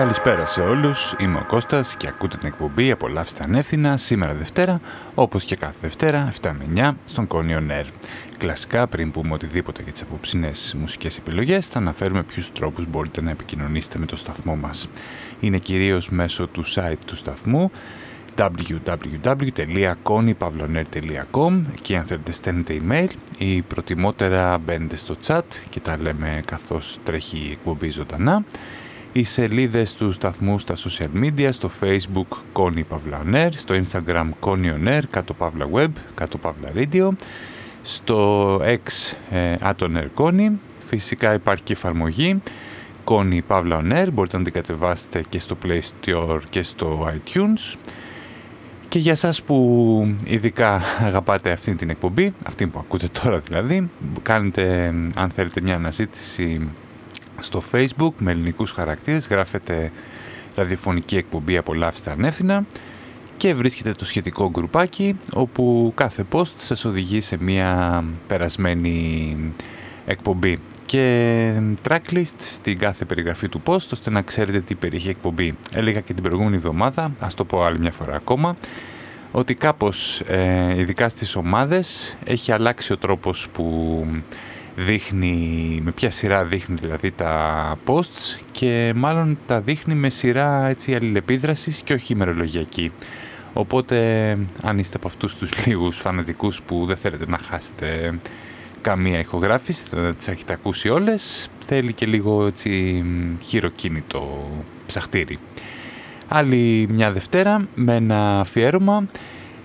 Καλησπέρα σε όλους, είμαι ο Κώστας και ακούτε την εκπομπή «Απολαύστε ανεύθυνα» σήμερα Δευτέρα, όπως και κάθε Δευτέρα, 7 με 9, στον Κόνιο Νέρ. Κλασικά, πριν πούμε οτιδήποτε για τις απόψινες μουσικές επιλογές, θα αναφέρουμε ποιους τρόπους μπορείτε να επικοινωνήσετε με το σταθμό μας. Είναι κυρίως μέσω του site του σταθμού, www.konypavloner.com και αν θέλετε στέλνετε email ή προτιμότερα μπαίνετε στο chat και τα λέμε καθώς τρέχει η εκπομπή ζωντανά οι σελίδες του σταθμού στα social media, στο facebook Connie Pavla στο instagram Connie On κάτω Pavla Web, κάτω Pavla Radio, στο X ε, Atoner Connie, φυσικά υπάρχει και εφαρμογή Connie Pavla On μπορείτε να την κατεβάσετε και στο Play Store και στο iTunes. Και για σας που ειδικά αγαπάτε αυτή την εκπομπή, αυτή που ακούτε τώρα δηλαδή, κάνετε αν θέλετε μια αναζήτηση στο facebook με ελληνικούς χαρακτήρες γράφετε ραδιοφωνική εκπομπή «Απολαύστε ανεύθυνα» και βρίσκετε το σχετικό γκρουπάκι όπου κάθε post σας οδηγεί σε μια περασμένη εκπομπή και tracklist στην κάθε περιγραφή του post ώστε να ξέρετε τι περιέχει εκπομπή. Έλεγα και την προηγούμενη εβδομάδα, ας το πω άλλη μια φορά ακόμα, ότι κάπως ε, ειδικά στις ομάδες έχει αλλάξει ο τρόπος που δείχνει, με ποια σειρά δείχνει δηλαδή τα posts και μάλλον τα δείχνει με σειρά έτσι αλληλεπίδρασης και όχι ημερολογιακή. Οπότε αν είστε από αυτούς τους λίγους φανατικούς που δεν θέλετε να χάσετε καμία ηχογράφηση, θα τις έχετε ακούσει όλες, θέλει και λίγο έτσι χειροκίνητο ψαχτήρι. Άλλη μια Δευτέρα με ένα αφιέρωμα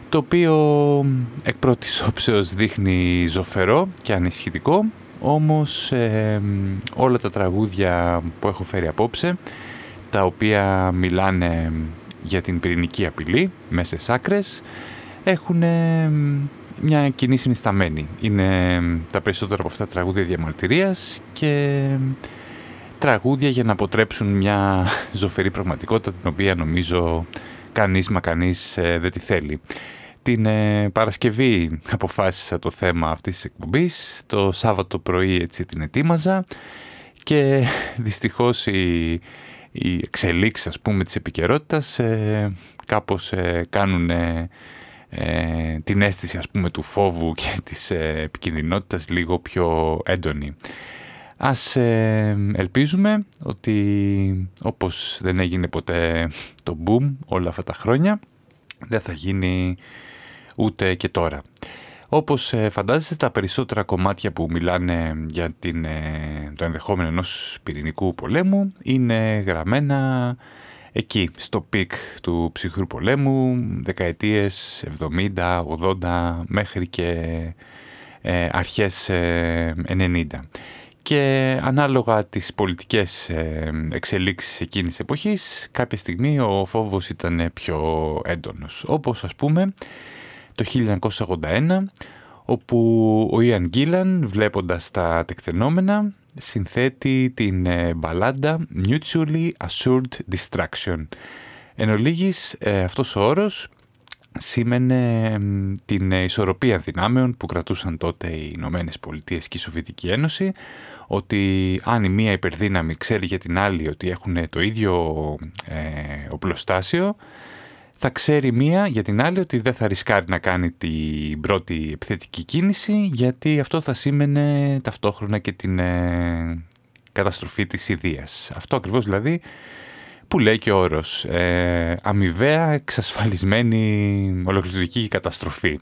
το οποίο εκ πρώτης όψεως δείχνει ζωφερό και ανησυχητικό, όμως όλα τα τραγούδια που έχω φέρει απόψε, τα οποία μιλάνε για την πυρηνική απειλή μέσα σε άκρες, έχουν μια κοινή συνισταμένη. Είναι τα περισσότερα από αυτά τραγούδια διαμαρτυρίας και τραγούδια για να αποτρέψουν μια ζωφερή πραγματικότητα την οποία νομίζω κανείς μα κανείς ε, δεν τη θέλει. Την ε, Παρασκευή αποφάσισα το θέμα αυτής της εκπομπής, το Σάββατο πρωί έτσι την ετοίμαζα και δυστυχώς οι, οι εξελίξεις ας πούμε της επικαιρότητας ε, κάπως ε, κάνουν ε, την αίσθηση ας πούμε του φόβου και της επικινδυνότητας λίγο πιο έντονη. Ας ελπίζουμε ότι όπως δεν έγινε ποτέ το boom όλα αυτά τα χρόνια δεν θα γίνει ούτε και τώρα. Όπως ε, φαντάζεστε τα περισσότερα κομμάτια που μιλάνε για την, ε, το ενδεχόμενο ενός πυρηνικού πολέμου είναι γραμμένα εκεί, στο peak του ψυχρού πολέμου, δεκαετίες 70, 80 μέχρι και ε, αρχές 90. Και ανάλογα τις πολιτικές εξελίξεις εκείνης της εποχής, κάποια στιγμή ο φόβος ήταν πιο έντονος. Όπως ας πούμε το 1981 όπου ο Ιαν Γκίλαν βλέποντας τα τεκτενόμενα συνθέτει την ε, μπαλάντα Mutually Assured Distraction. Εν ολίγης, ε, αυτός ο όρος σήμαινε την ισορροπία δυνάμεων που κρατούσαν τότε οι Ηνωμένες Πολιτείες και η Σοβιετική Ένωση ότι αν η μία υπερδύναμη ξέρει για την άλλη ότι έχουν το ίδιο ε, οπλοστάσιο θα ξέρει μία για την άλλη ότι δεν θα ρισκάρει να κάνει την πρώτη επιθετική κίνηση γιατί αυτό θα σήμαινε ταυτόχρονα και την ε, καταστροφή της ιδείας. Αυτό ακριβώς δηλαδή που λέει και ο όρος ε, αμοιβαία εξασφαλισμένη ολοκληρωτική καταστροφή.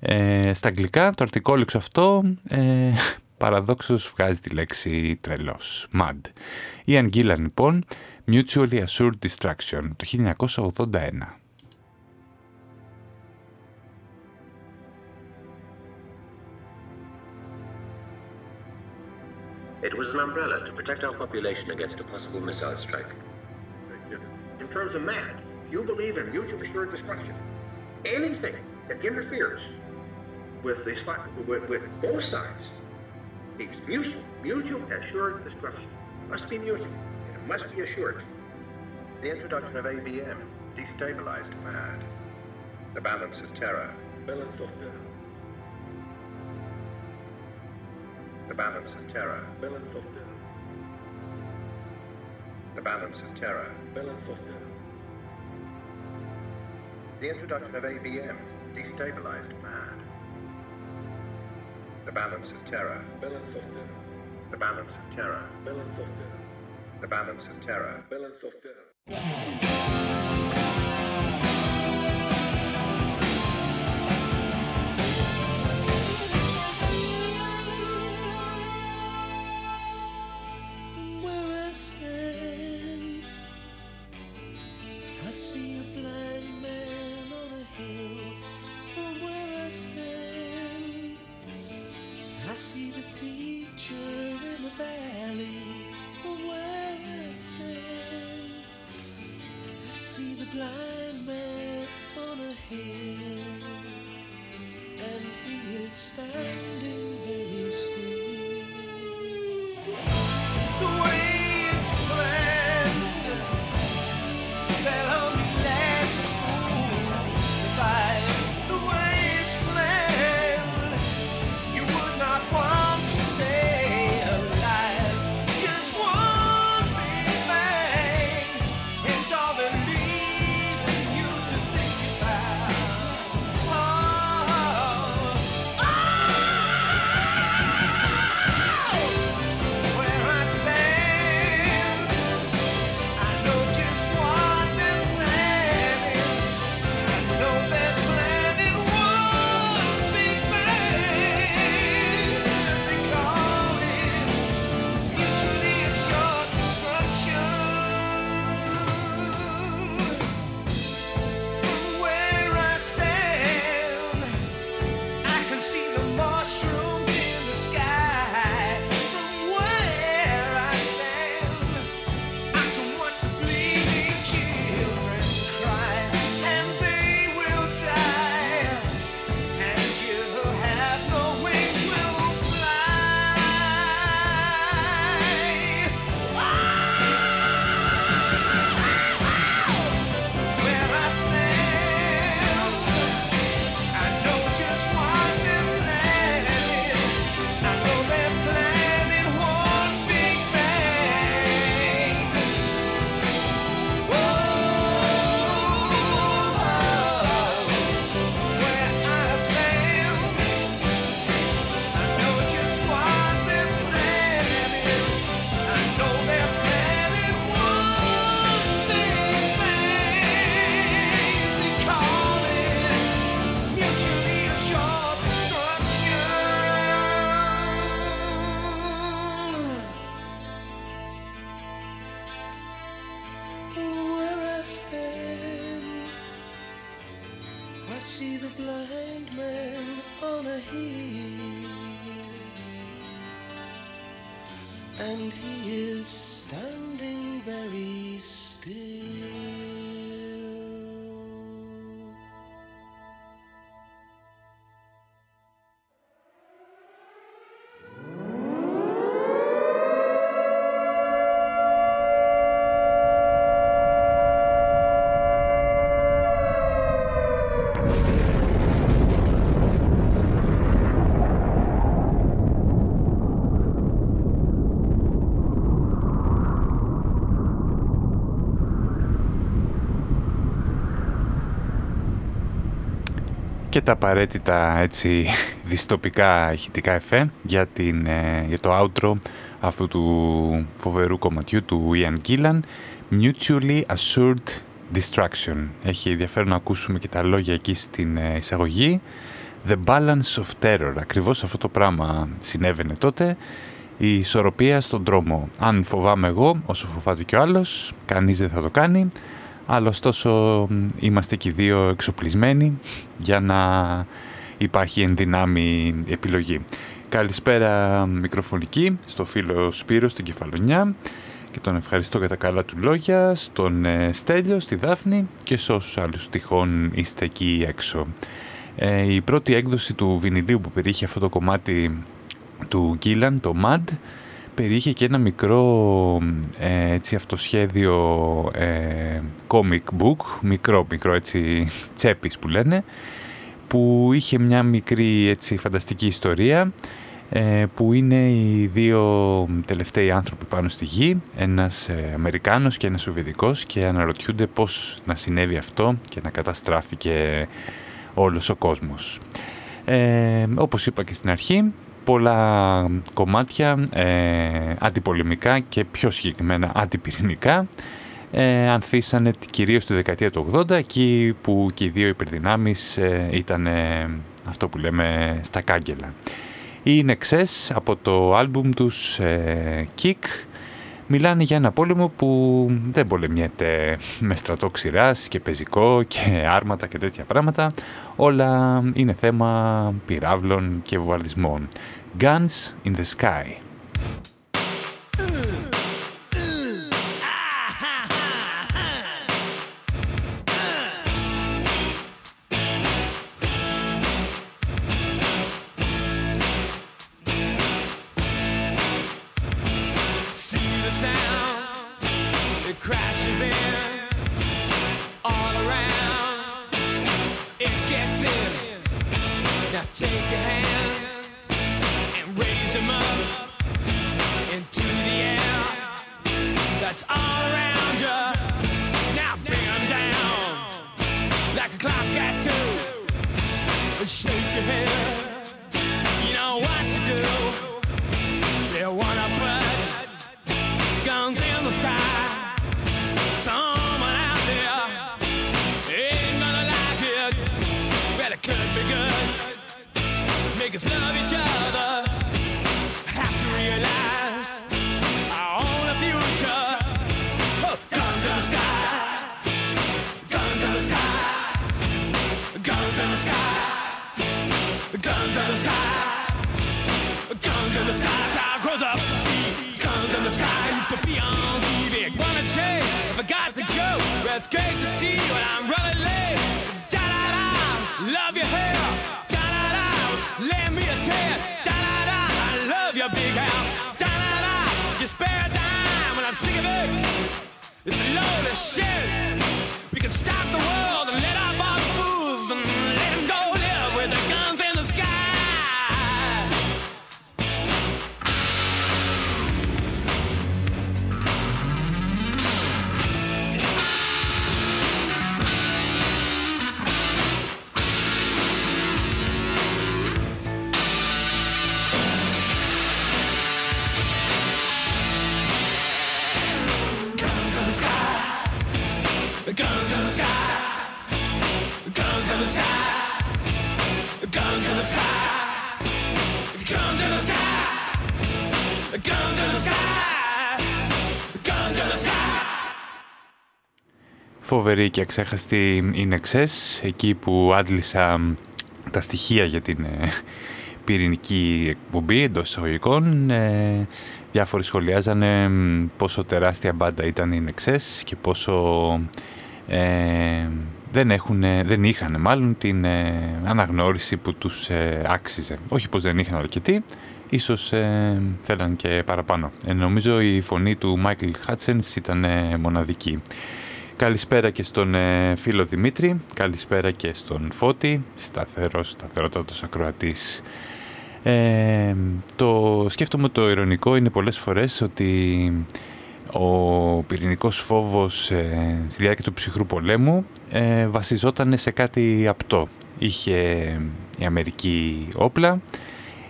Ε, στα αγγλικά το αρτικόλεξο αυτό ε, παραδόξως βγάζει τη λέξη τρελός, mad. Η Αγγίλα λοιπόν Mutually Assured Distraction το 1981. It was an umbrella to protect our population against a possible missile strike. In terms of MAD, you believe in mutual assured destruction. Anything that interferes with, the, with, with both sides is mutual, mutual assured destruction. Must be mutual must be assured. The introduction of ABM destabilized MAD. The balance of terror. Balance of terror. The balance of terror. Balance of terror. The balance of terror. The introduction of ABM destabilized MAD. The balance of terror. The balance of terror. The balance of terror. και τα απαραίτητα έτσι διστοπικά ηχητικά εφέ για, την, ε, για το outro αυτού του φοβερού κομματιού του Ian Gillan Mutually Assured Distraction. Έχει ενδιαφέρον να ακούσουμε και τα λόγια εκεί στην ε, εισαγωγή. The Balance of Terror. Ακριβώς αυτό το πράγμα συνέβαινε τότε. Η ισορροπία στον δρόμο. Αν φοβάμαι εγώ, όσο φοβάται και ο άλλος, κανείς δεν θα το κάνει αλλά ωστόσο είμαστε και οι δύο εξοπλισμένοι για να υπάρχει ενδυνάμει επιλογή. Καλησπέρα μικροφωνική στο φίλο Σπύρος στην Κεφαλονιά και τον ευχαριστώ για τα καλά του λόγια, στον ε, Στέλιο, στη Δάφνη και σε όσους άλλους τυχόν είστε εκεί έξω. Ε, η πρώτη έκδοση του βινιλίου που περιείχε αυτό το κομμάτι του Γκίλαν, το MAD, περιείχε και ένα μικρό ε, έτσι, αυτοσχέδιο ε, comic book, μικρό μικρό έτσι τσέπης που λένε, που είχε μια μικρή έτσι φανταστική ιστορία ε, που είναι οι δύο τελευταίοι άνθρωποι πάνω στη γη, ένας ε, Αμερικάνος και ένας Σοβιετικός και αναρωτιούνται πώς να συνέβη αυτό και να καταστράφηκε όλος ο κόσμος. Ε, όπως είπα και στην αρχή, πολλά κομμάτια ε, αντιπολεμικά και πιο συγκεκριμένα αντιπυρηνικά ε, ανθίσανε κυρίως τη δεκαετία του 80 εκεί που και οι δύο υπερδυνάμεις ε, ήταν αυτό που λέμε στα κάγκελα. Είναι ξές από το άλμπουμ τους ε, Kick μιλάνε για ένα πόλεμο που δεν πολεμιέται με στρατό ξηράς και πεζικό και άρματα και τέτοια πράγματα. Όλα είναι θέμα πυράβλων και βουαρδισμών. Guns in the Sky. Φοβερή και αξέχαστη είναι ξές, εκεί που άντλησα τα στοιχεία για την ε, πυρηνική εκπομπή εντός εισαγωγικών. Ε, διάφοροι σχολιάζανε πόσο τεράστια μπάντα ήταν οι Νεξές και πόσο ε, δεν, έχουν, δεν είχαν μάλλον την ε, αναγνώριση που τους ε, άξιζε. Όχι πως δεν είχαν αρκετή, ίσως ε, θέλαν και παραπάνω. νομίζω η φωνή του Μάικλ Χάτσενς ήταν μοναδική. Καλησπέρα και στον ε, φίλο Δημήτρη, καλησπέρα και στον Φώτη, σταθερός, σταθερότατος ακροατής. Ε, το σκέφτομαι το ηρωνικό είναι πολλές φορές ότι ο πυρηνικός φόβος ε, στη διάρκεια του ψυχρού πολέμου ε, βασιζόταν σε κάτι απτό. Είχε η Αμερική όπλα,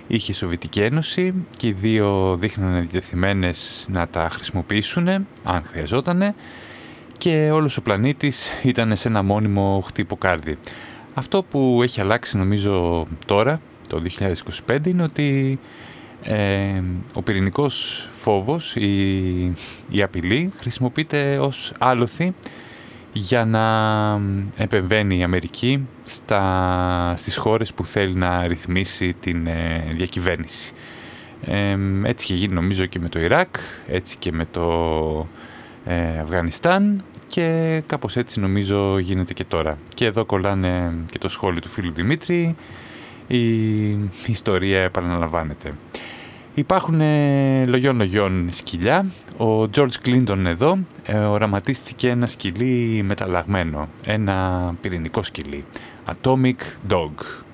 είχε η Σοβιετική Ένωση και οι δύο δείχνανε διατεθειμένες να τα χρησιμοποιήσουν αν χρειαζότανε και όλος ο πλανήτης ήταν σε ένα μόνιμο χτύπο κάρδι. Αυτό που έχει αλλάξει νομίζω τώρα, το 2025, είναι ότι ε, ο πυρηνικός φόβος, η, η απειλή, χρησιμοποιείται ως άλοθη για να επεμβαίνει η Αμερική στα, στις χώρες που θέλει να ρυθμίσει την ε, διακυβέρνηση. Ε, έτσι είχε γίνει νομίζω και με το Ιράκ, έτσι και με το ε, Αφγανιστάν και κάπως έτσι νομίζω γίνεται και τώρα. Και εδώ κολλάνε και το σχόλιο του φίλου Δημήτρη, η ιστορία επαναλαμβάνεται. Υπάρχουν ε, λογιών λογιών σκυλιά. Ο George Clinton εδώ ε, οραματίστηκε ένα σκυλί μεταλλαγμένο, ένα πυρηνικό σκυλί. Atomic Dog.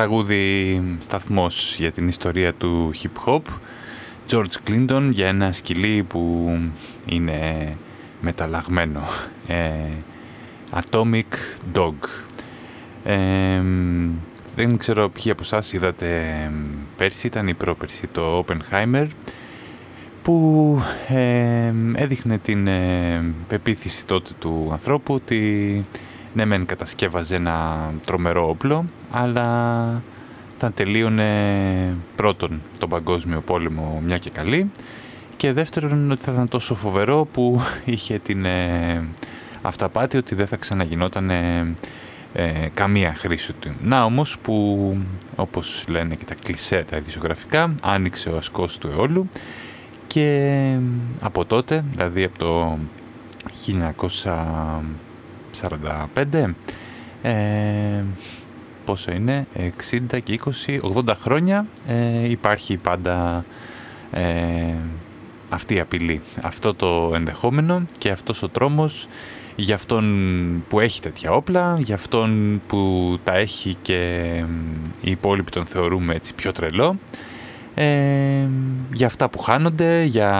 Τραγούδι σταθμός για την ιστορία του hip hop. George Clinton για ένα σκυλί που είναι μεταλλαγμένο. Ε, Atomic Dog. Ε, δεν ξέρω ποιοι από εσάς είδατε πέρσι, ήταν η πρόπερσι το Oppenheimer που ε, έδειχνε την ε, πεποίθηση τότε του ανθρώπου ότι ναι μεν κατασκεύαζε ένα τρομερό όπλο, αλλά θα τελείωνε πρώτον τον παγκόσμιο πόλεμο μια και καλή και δεύτερον ότι θα ήταν τόσο φοβερό που είχε την ε, αυταπάτη ότι δεν θα ξαναγινόταν ε, καμία χρήση του. Να όμως που όπως λένε και τα κλισέ τα ειδησιογραφικά άνοιξε ο ασκός του αιώλου και από τότε, δηλαδή από το 1945 ε, πόσο είναι, 60 και 20, 80 χρόνια ε, υπάρχει πάντα ε, αυτή η απειλή, αυτό το ενδεχόμενο και αυτός ο τρόμος για αυτόν που έχει τέτοια όπλα, για αυτόν που τα έχει και οι υπόλοιποι τον θεωρούμε έτσι πιο τρελό, ε, για αυτά που χάνονται, για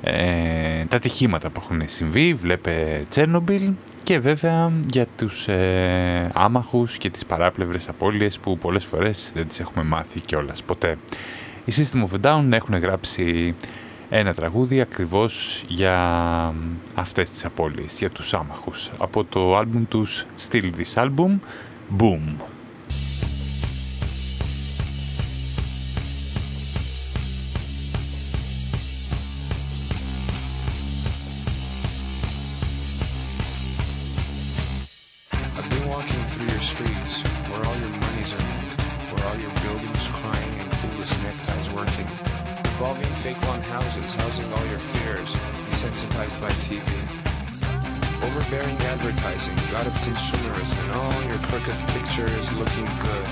ε, τα ατυχήματα που έχουν συμβεί, βλέπε Τσέρνομπιλ και βέβαια για τους ε, άμαχους και τις παράπλευρες απώλειες που πολλές φορές δεν τις έχουμε μάθει κιόλας ποτέ. Οι System of Down έχουν γράψει ένα τραγούδι ακριβώς για αυτές τις απώλειες, για τους άμαχους. Από το άλμπουμ τους Still This Album, Boom. your streets, where all your monies are made, where all your buildings crying and foolish neckties working, evolving fake long houses, housing all your fears, desensitized by TV, overbearing advertising, god of consumerism, and all your crooked pictures looking good,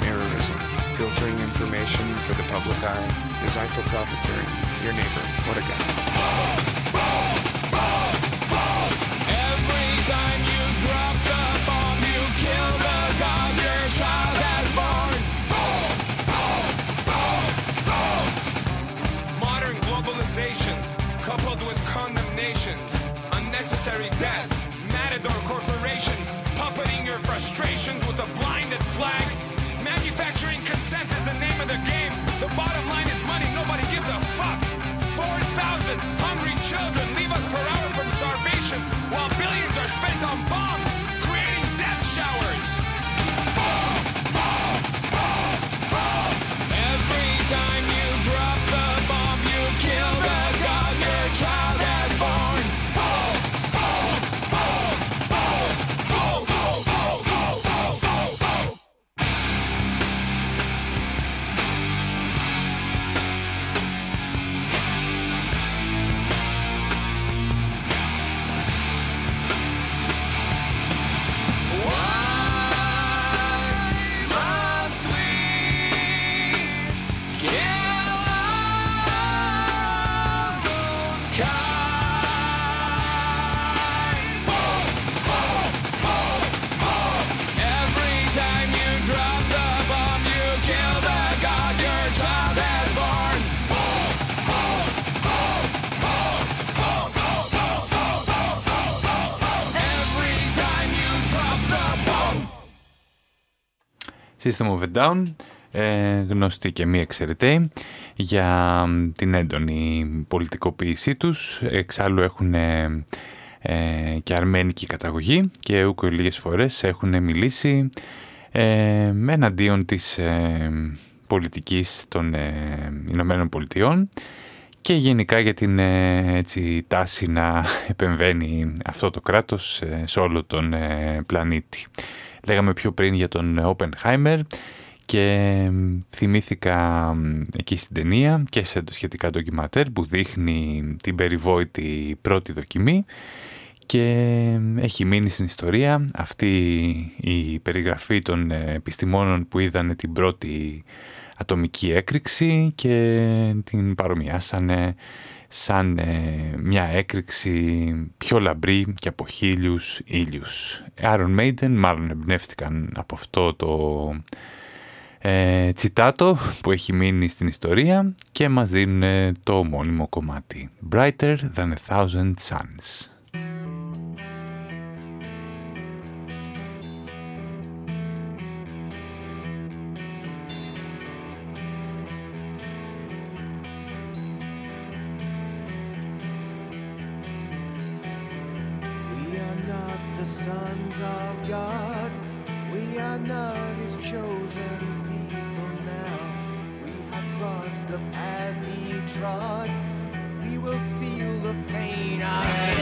mirrorism, filtering information for the public eye, designed for profiteering, your neighbor, what a guy. per hour from starvation while billions are spent on bombs. System of a Down, ε, γνωστή και μη εξαιρετή για την έντονη πολιτικοποίησή τους. Εξάλλου έχουν ε, και αρμένικη καταγωγή και ούκο λίγες φορές έχουν μιλήσει ε, εναντίον της ε, πολιτικής των ε, Ηνωμένων Πολιτειών και γενικά για την ε, έτσι, τάση να επεμβαίνει αυτό το κράτος σε όλο τον πλανήτη. Λέγαμε πιο πριν για τον Oppenheimer και θυμήθηκα εκεί στην ταινία και σε το σχετικά ντοκιματέρ που δείχνει την περιβόητη πρώτη δοκιμή και έχει μείνει στην ιστορία αυτή η περιγραφή των επιστημόνων που είδαν την πρώτη ατομική έκρηξη και την παρομοιάσανε σαν ε, μια έκρηξη πιο λαμπρή και από χίλιους ήλιους. Iron Maiden μάλλον εμπνεύστηκαν από αυτό το ε, τσιτάτο που έχει μείνει στην ιστορία και μας δίνουν το μόνιμο κομμάτι Brighter than a thousand suns. Not his chosen people now. We have crossed the path he trod, we will feel the pain of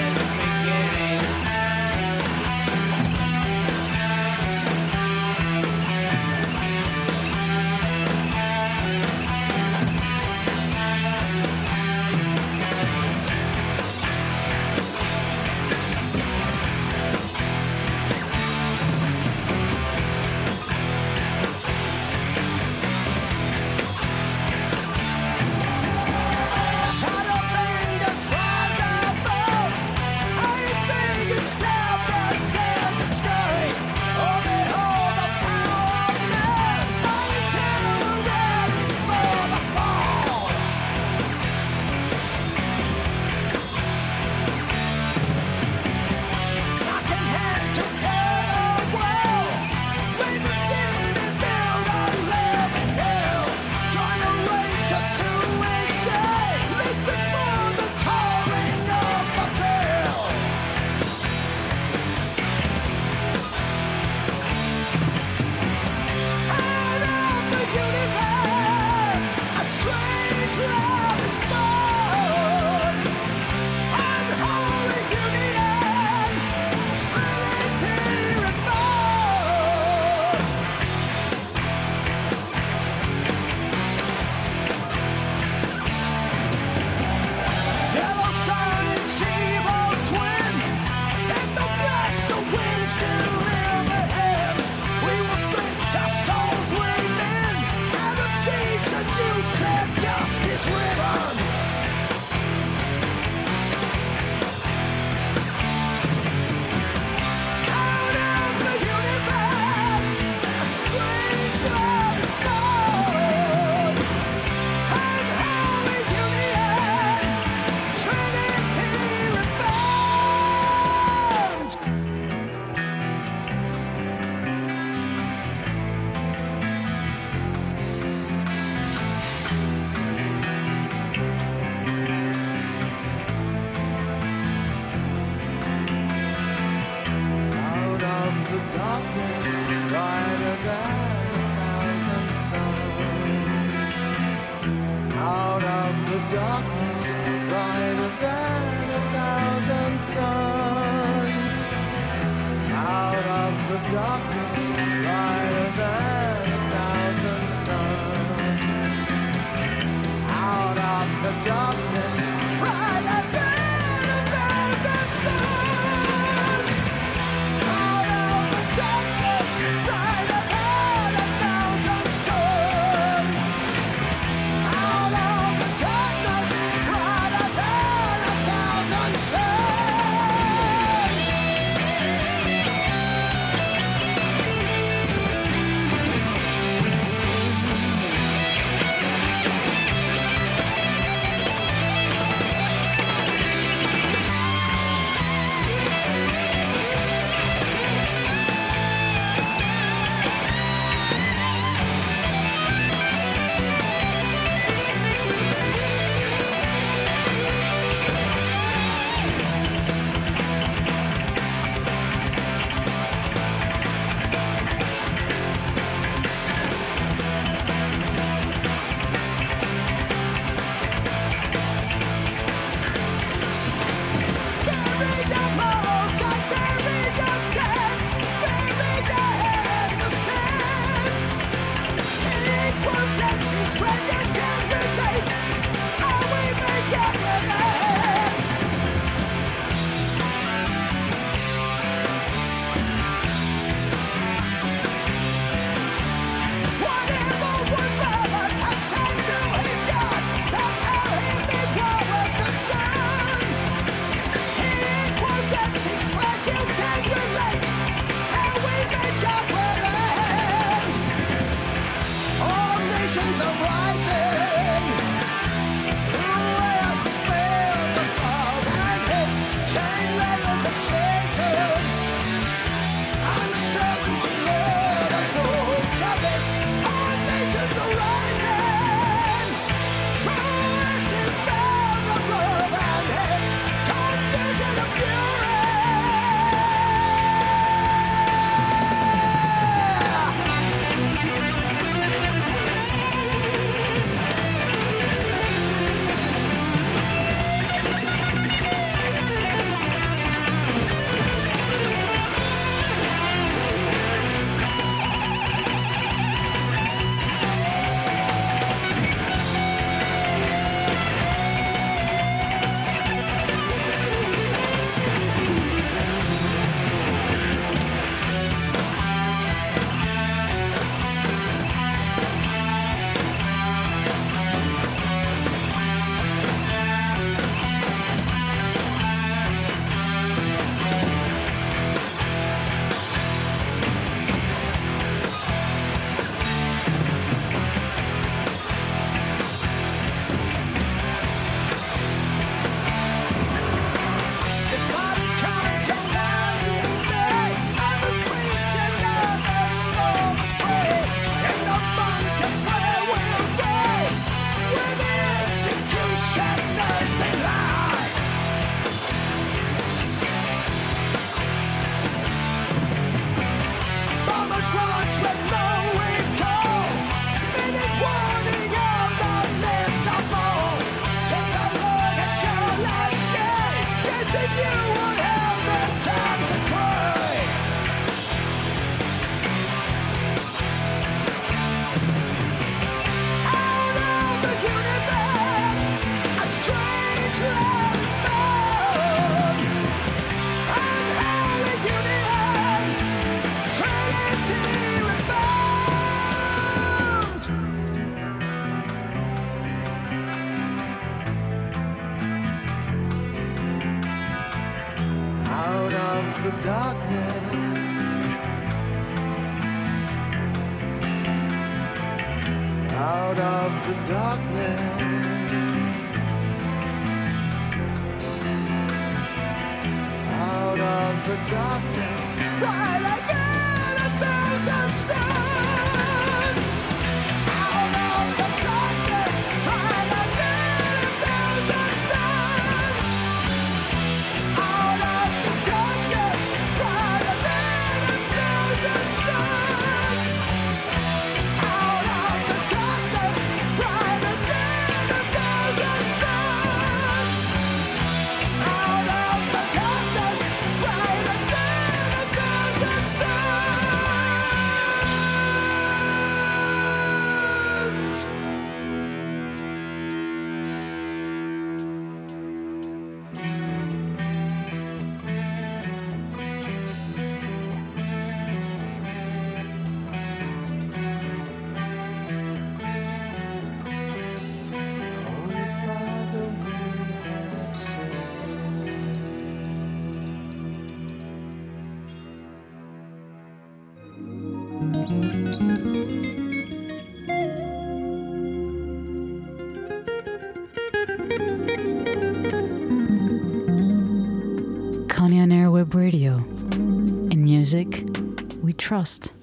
trust.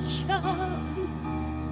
chance.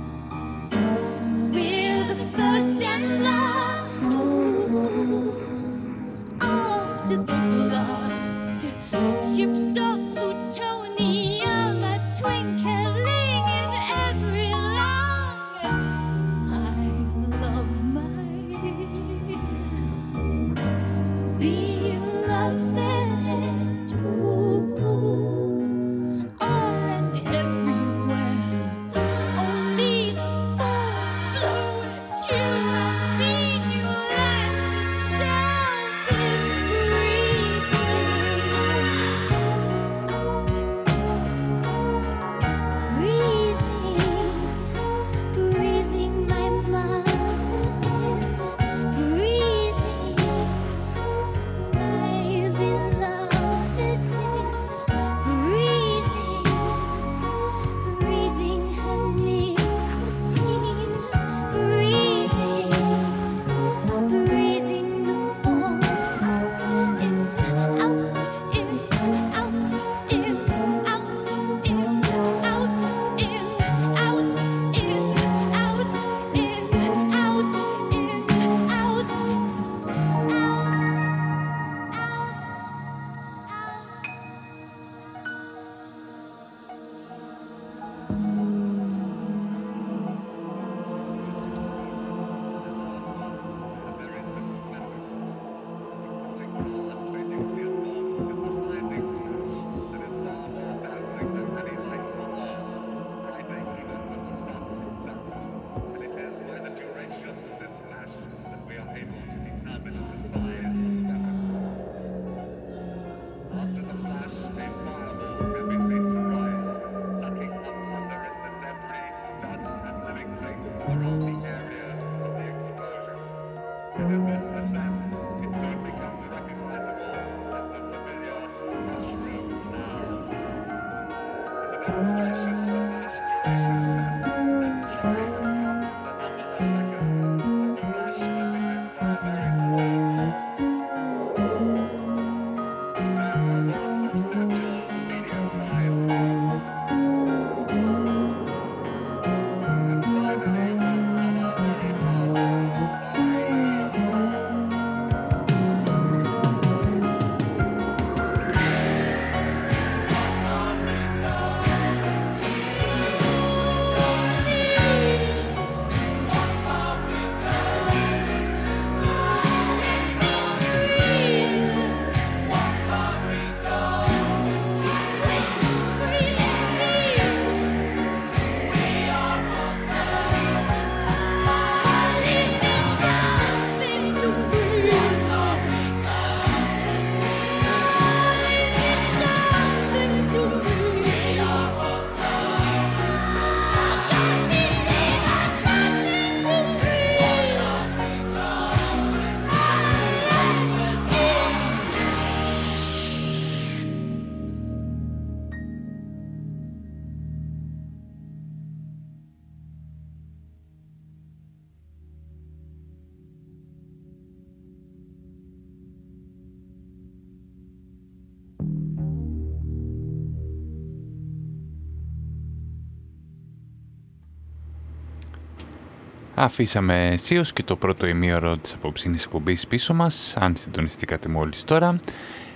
Αφήσαμε αισίως και το πρώτο ημίωρο της απόψινης εκπομπής πίσω μας, αν συντονιστήκατε μόλις τώρα.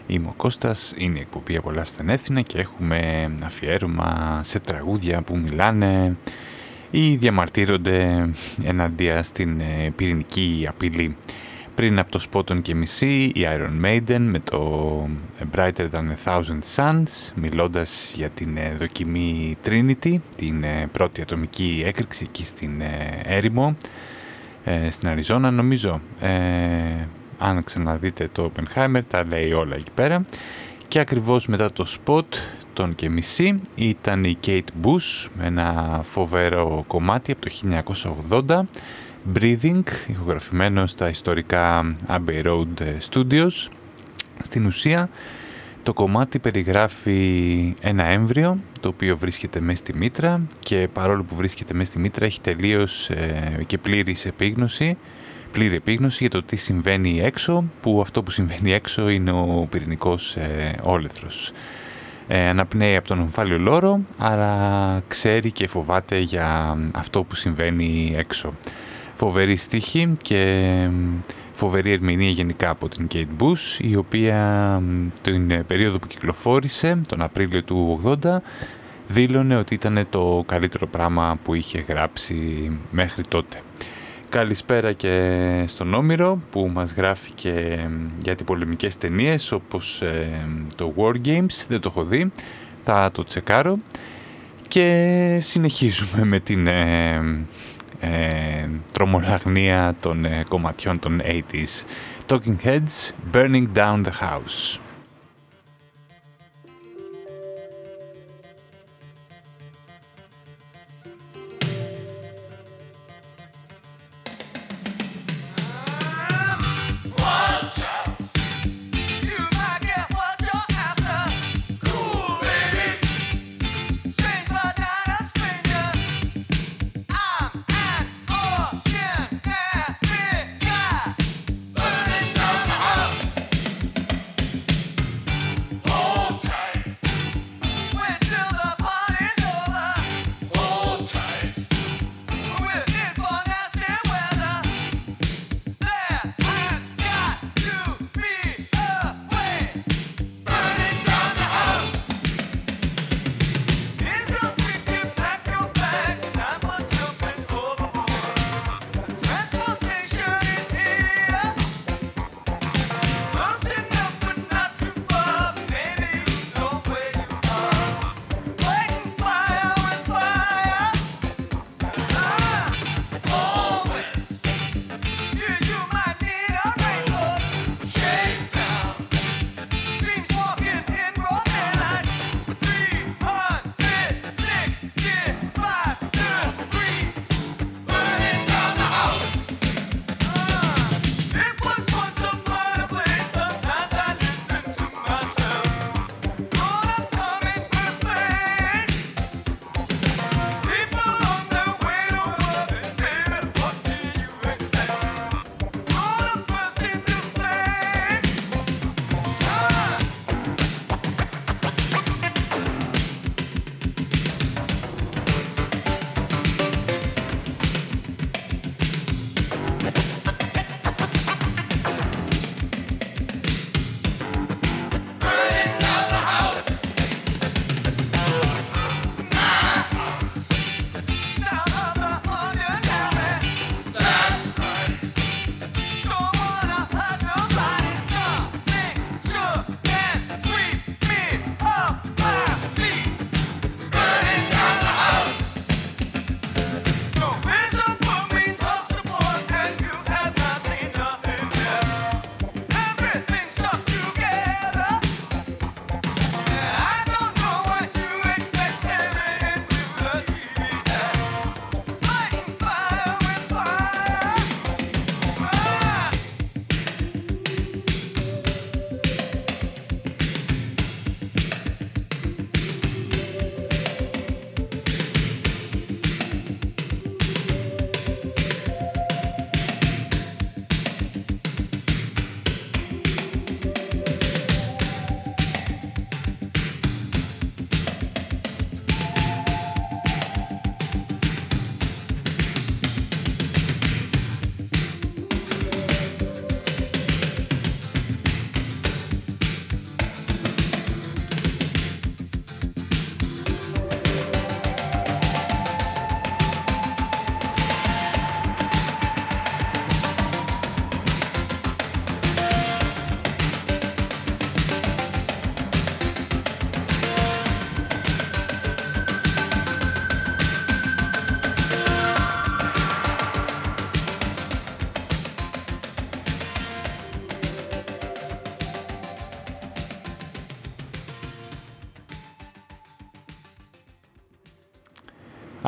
Είμαι ο Κώστας, είναι η εκπομπή «Απολαύστε έθινα» και έχουμε αφιέρωμα σε τραγούδια που μιλάνε ή διαμαρτύρονται εναντία στην ε, πυρηνική απειλή. Πριν από το Spot και μισή, η Iron Maiden με το Brighter Than a Thousand Suns, μιλώντας για την ε, δοκιμή Trinity, την ε, πρώτη ατομική έκρηξη εκεί στην ε, έρημο, στην Αριζόνα νομίζω. αν ξαναδείτε το Oppenheimer, τα λέει όλα εκεί πέρα. Και ακριβώς μετά το Spot, τον και μισή, ήταν η Kate Bush με ένα φοβερό κομμάτι από το 1980, Breathing, ηχογραφημένο στα ιστορικά Abbey Road Studios. Στην ουσία, το κομμάτι περιγράφει ένα έμβριο, το οποίο βρίσκεται μέσα στη μήτρα και παρόλο που βρίσκεται μέσα στη μήτρα έχει τελείως ε, και πλήρης επίγνωση, πλήρη επίγνωση για το τι συμβαίνει έξω, που αυτό που συμβαίνει έξω είναι ο πυρηνικός ε, όλεθρος. Ε, αναπνέει από τον ομφάλιο λόρο, άρα ξέρει και φοβάται για αυτό που συμβαίνει έξω φοβερή στίχη και φοβερή ερμηνεία γενικά από την Kate Bush, η οποία την περίοδο που κυκλοφόρησε, τον Απρίλιο του 80, δήλωνε ότι ήταν το καλύτερο πράγμα που είχε γράψει μέχρι τότε. Καλησπέρα και στον Όμηρο που μας γράφει και για τις πολεμικές ταινίες όπως το War Games, δεν το έχω δει, θα το τσεκάρω. Και συνεχίζουμε με την ε, τρομολαγνία των ε, κομματιών των 80s. Talking Heads, Burning Down the House.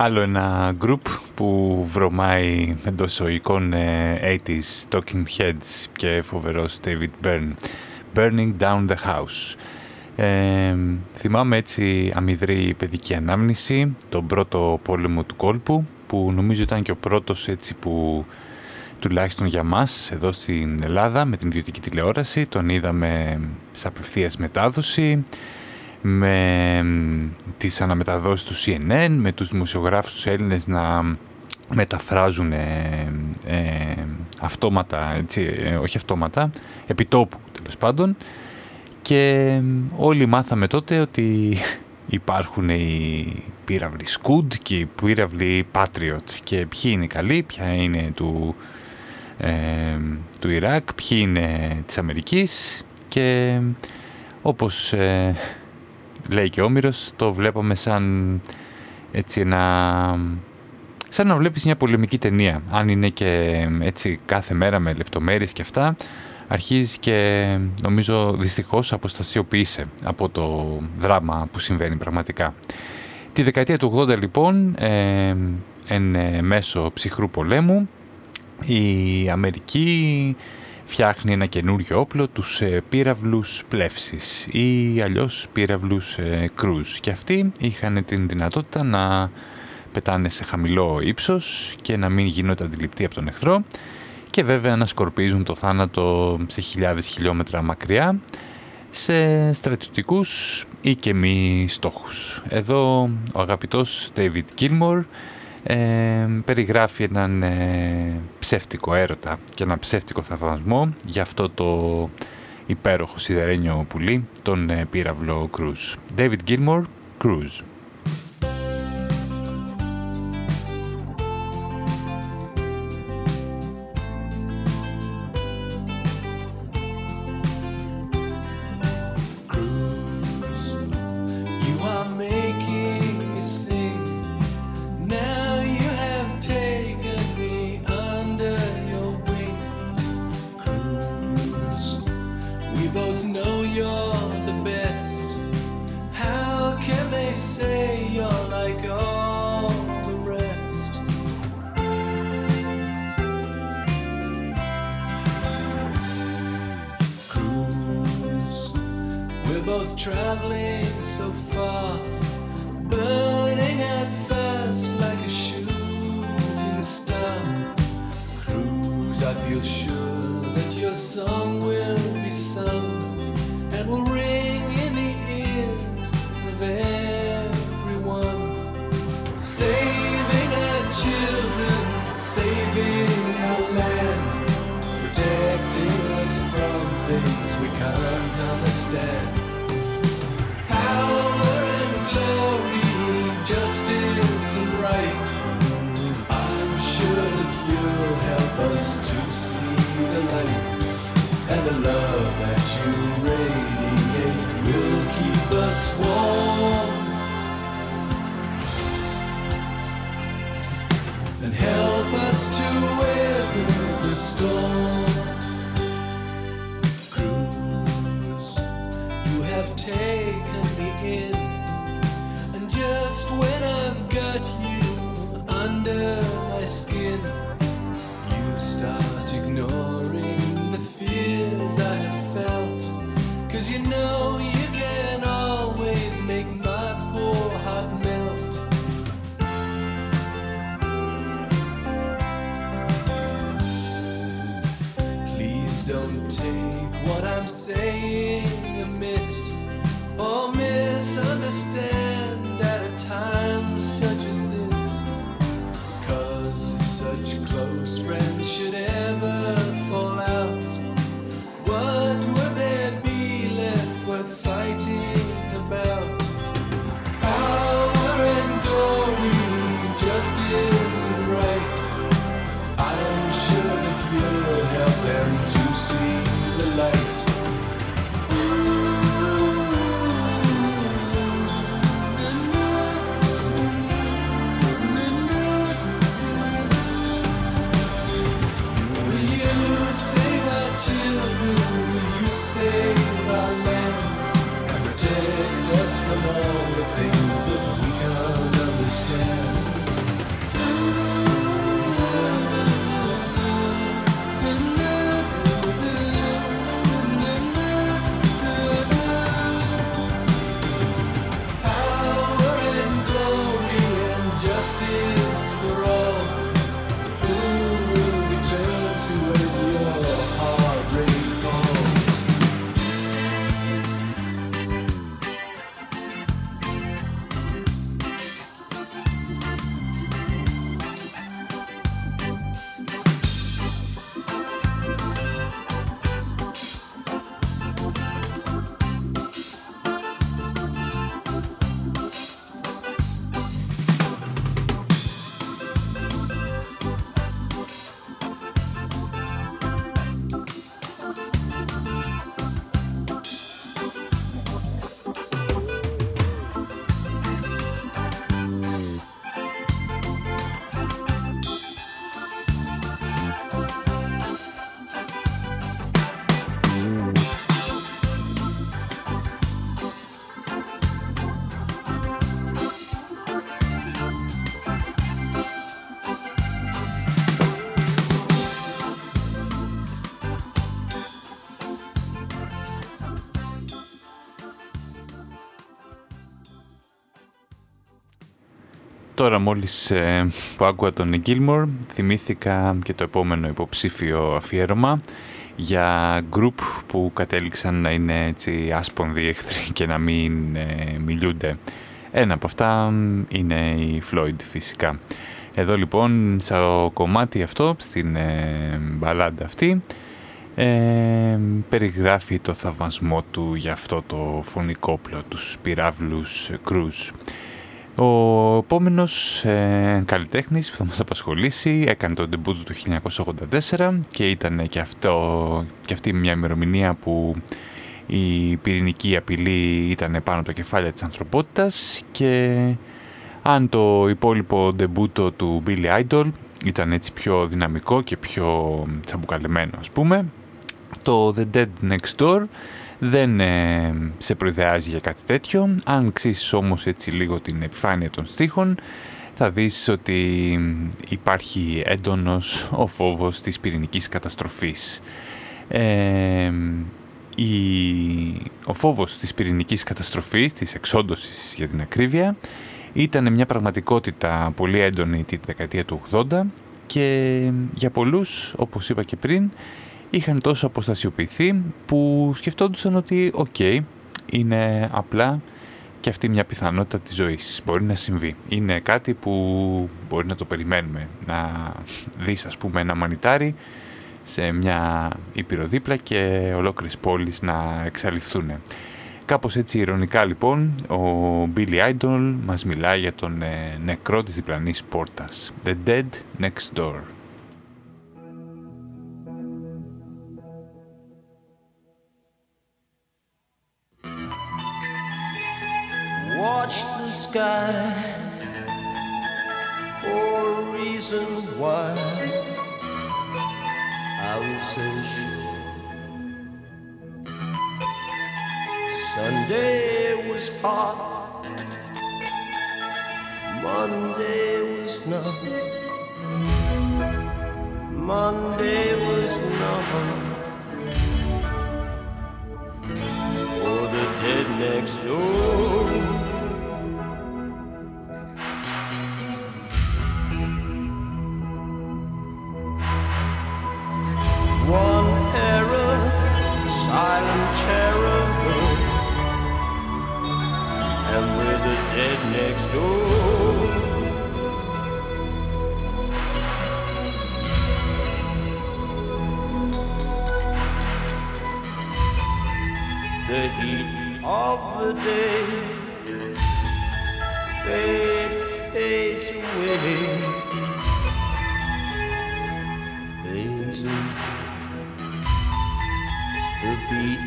Άλλο ένα group που βρωμάει εντό οικών 80s Talking Heads και φοβερός David Byrne. Burning Down the House. Ε, θυμάμαι έτσι αμυδρή παιδική ανάμνηση, τον πρώτο πόλεμο του κόλπου, που νομίζω ήταν και ο πρώτος έτσι που τουλάχιστον για μας εδώ στην Ελλάδα με την ιδιωτική τηλεόραση τον είδαμε σε απευθείας μετάδοση με τις αναμεταδόσεις του CNN, με τους δημοσιογράφους τους Έλληνες να μεταφράζουν ε, ε, αυτόματα, έτσι, ε, όχι αυτόματα, επιτόπου τέλος πάντων. Και όλοι μάθαμε τότε ότι υπάρχουν οι πύραυλοι Scud και οι πύραυλοι Patriot. Και ποιοι είναι οι καλοί, ποια είναι του, του Ιράκ, ποιοι είναι της Αμερικής. Και όπως λέει και ο Όμηρος, το βλέπαμε σαν έτσι ένα... σαν να βλέπεις μια πολεμική ταινία. Αν είναι και έτσι κάθε μέρα με λεπτομέρειες και αυτά, αρχίζεις και νομίζω δυστυχώς αποστασιοποιείσαι από το δράμα που συμβαίνει πραγματικά. Τη δεκαετία του 80 λοιπόν, ε, εν μέσω ψυχρού πολέμου, η Αμερική φτιάχνει ένα καινούριο όπλο, τους ε, πύραυλους πλεύσης ή αλλιώς πύραυλους ε, κρούζ. Και αυτοί είχαν την δυνατότητα να πετάνε σε χαμηλό ύψος και να μην γίνονται αντιληπτοί από τον εχθρό και βέβαια να σκορπίζουν το θάνατο σε χιλιάδες χιλιόμετρα μακριά σε στρατιωτικούς ή και μη στόχους. Εδώ ο αγαπητός David Gilmore ε, περιγράφει έναν ε, ψεύτικο έρωτα και ένα ψεύτικο θαυμασμό για αυτό το υπέροχο σιδερένιο πουλί, τον ε, πύραυλο Cruz. David Gilmore, Cruz. both traveling so far, burning out fast like a shooting star. Cruise, I feel sure that your song love that you radiate will keep us warm. And help us to weather the storm. Τώρα μόλις ε, που άκουγα τον Gilmore θυμήθηκα και το επόμενο υποψήφιο αφιέρωμα για γκρουπ που κατέληξαν να είναι έτσι άσπονδοι εχθροί και να μην ε, μιλούνται. Ένα από αυτά είναι η Floyd φυσικά. Εδώ λοιπόν στο κομμάτι αυτό, στην ε, μπαλάντα αυτή, ε, περιγράφει το θαυμασμό του για αυτό το φωνικό πλό, τους πυράβλους κρούς. Ο επόμενος ε, καλλιτέχνης που θα μας απασχολήσει έκανε τον debut του το 1984 και ήταν και, αυτό, και αυτή μια ημερομηνία που η πυρηνική απειλή ήταν πάνω από τα κεφάλια της ανθρωπότητας και αν το υπόλοιπο ντεμπούτο του Billy Idol ήταν έτσι πιο δυναμικό και πιο τσαμπουκαλεμένο ας πούμε, το The Dead Next Door δεν ε, σε προειδεάζει για κάτι τέτοιο. Αν ξύσεις όμως έτσι λίγο την επιφάνεια των στίχων, θα δεις ότι υπάρχει έντονος ο φόβος της πυρηνικής καταστροφής. Ε, η, ο φόβος της πυρηνικής καταστροφής, της εξόντωσης για την ακρίβεια, ήταν μια πραγματικότητα πολύ έντονη τη δεκαετία του 80 και για πολλούς, όπως είπα και πριν, είχαν τόσο αποστασιοποιηθεί που σκεφτόντουσαν ότι οκ, είναι απλά και αυτή μια πιθανότητα της ζωής. Μπορεί να συμβεί. Είναι κάτι που μπορεί να το περιμένουμε. Να δεις ας πούμε ένα μανιτάρι σε μια ήπειρο δίπλα και ολόκληρες πόλεις να εξαλειφθούν. Κάπως έτσι ηρωνικά λοιπόν ο Billy Idol μας μιλάει για τον ε, νεκρό της διπλανής πόρτας. The Dead Next Door. Watch the sky for a reason why I was so sure. Sunday was hot, Monday was not, Monday was not. For the dead next door. Dead next door. The heat of the day fade, fades away. Fades away the beat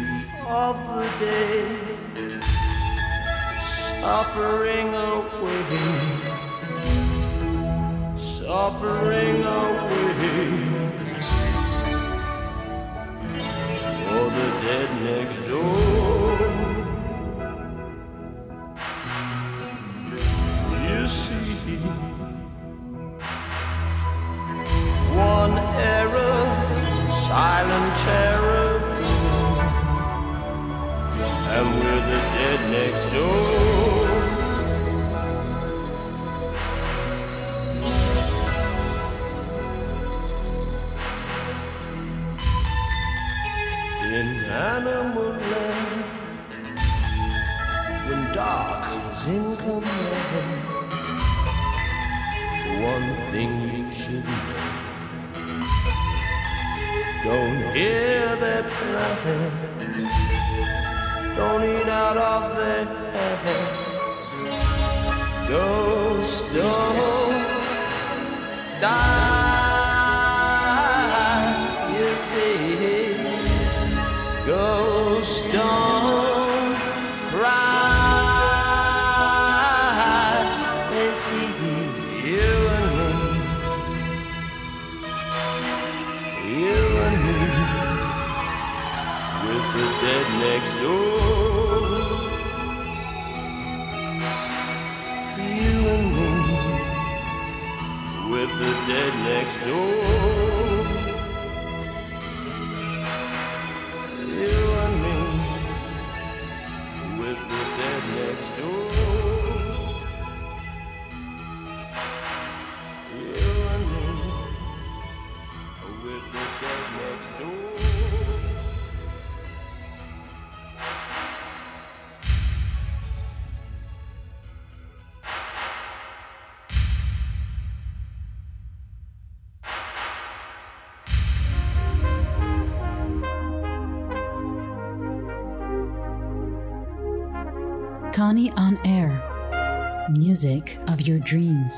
of the day, suffering away, suffering away. For the dead next door. You see, one error, silent terror and we're the dead next door. Animal land, when dark is in command, one thing you should know. Don't hear their plans don't eat out of their hands. Ghost don't die, Don't cry. See you and me, you and me with the dead next door. You and me with the dead next door. Music of your dreams.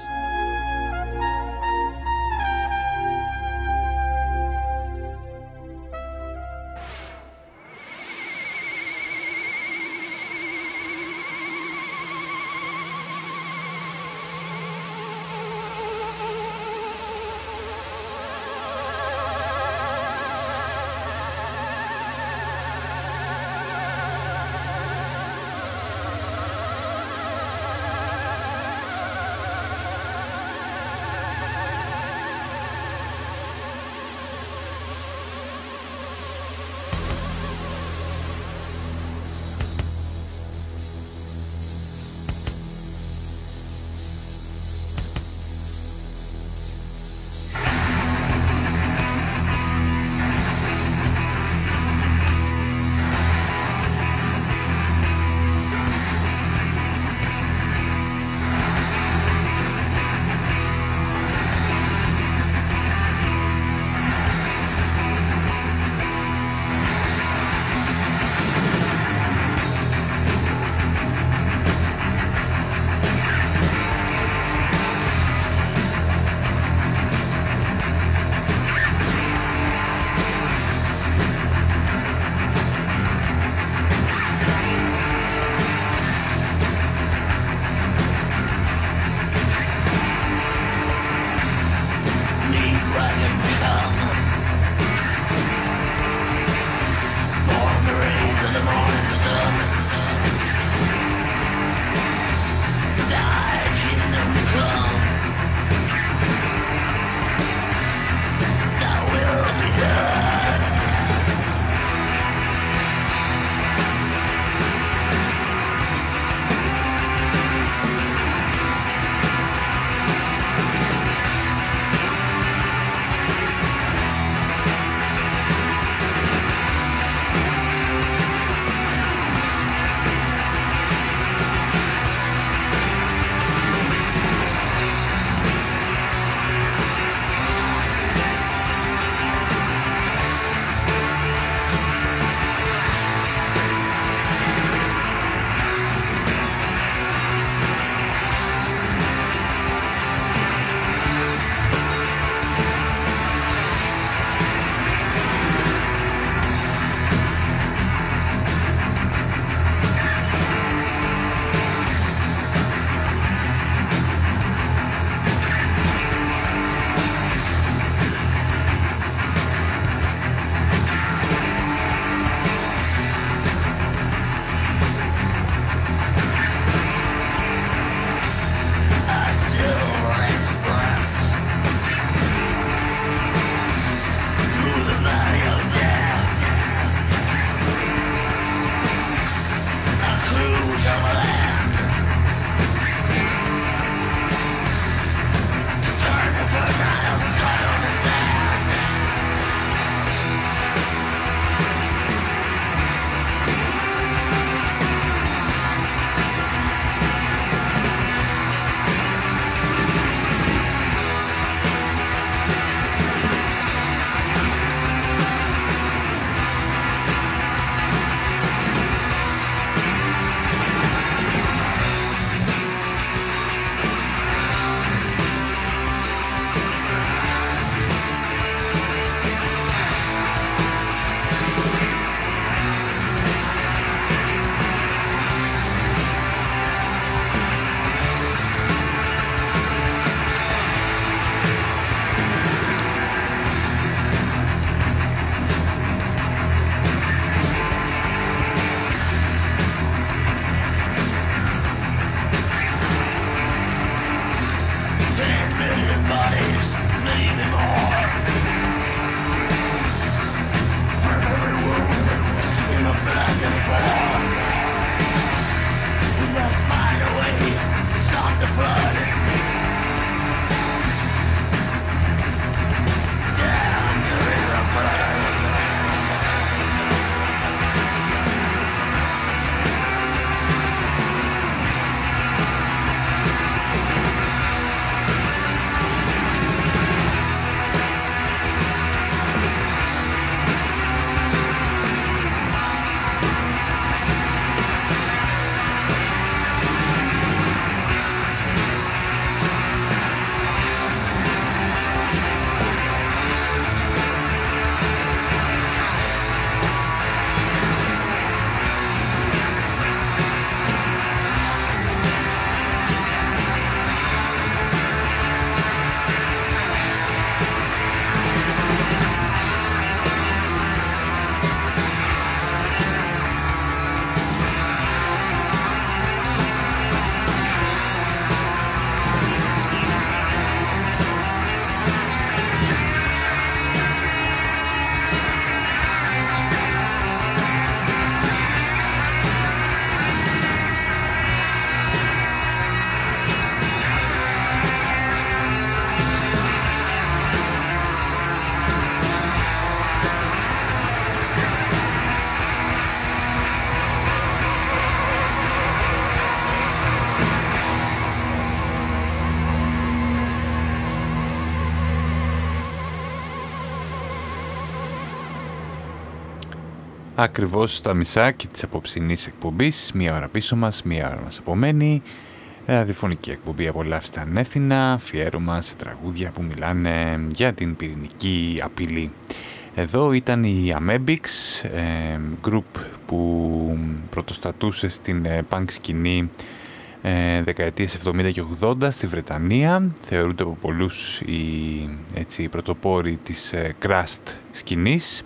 Ακριβώς στα μισά και της απόψινής εκπομπής, μία ώρα πίσω μας, μία ώρα μας απομένει. Ραδιοφωνική εκπομπή απολαύστε ανέθινα, αφιέρωμα σε τραγούδια που μιλάνε για την πυρηνική απειλή. Εδώ ήταν η Amebix, ε, group που πρωτοστατούσε στην ε, punk σκηνή ε, δεκαετίες 70 και 80 στη Βρετανία. Θεωρούνται από πολλούς οι έτσι, πρωτοπόροι της ε, crust σκηνής.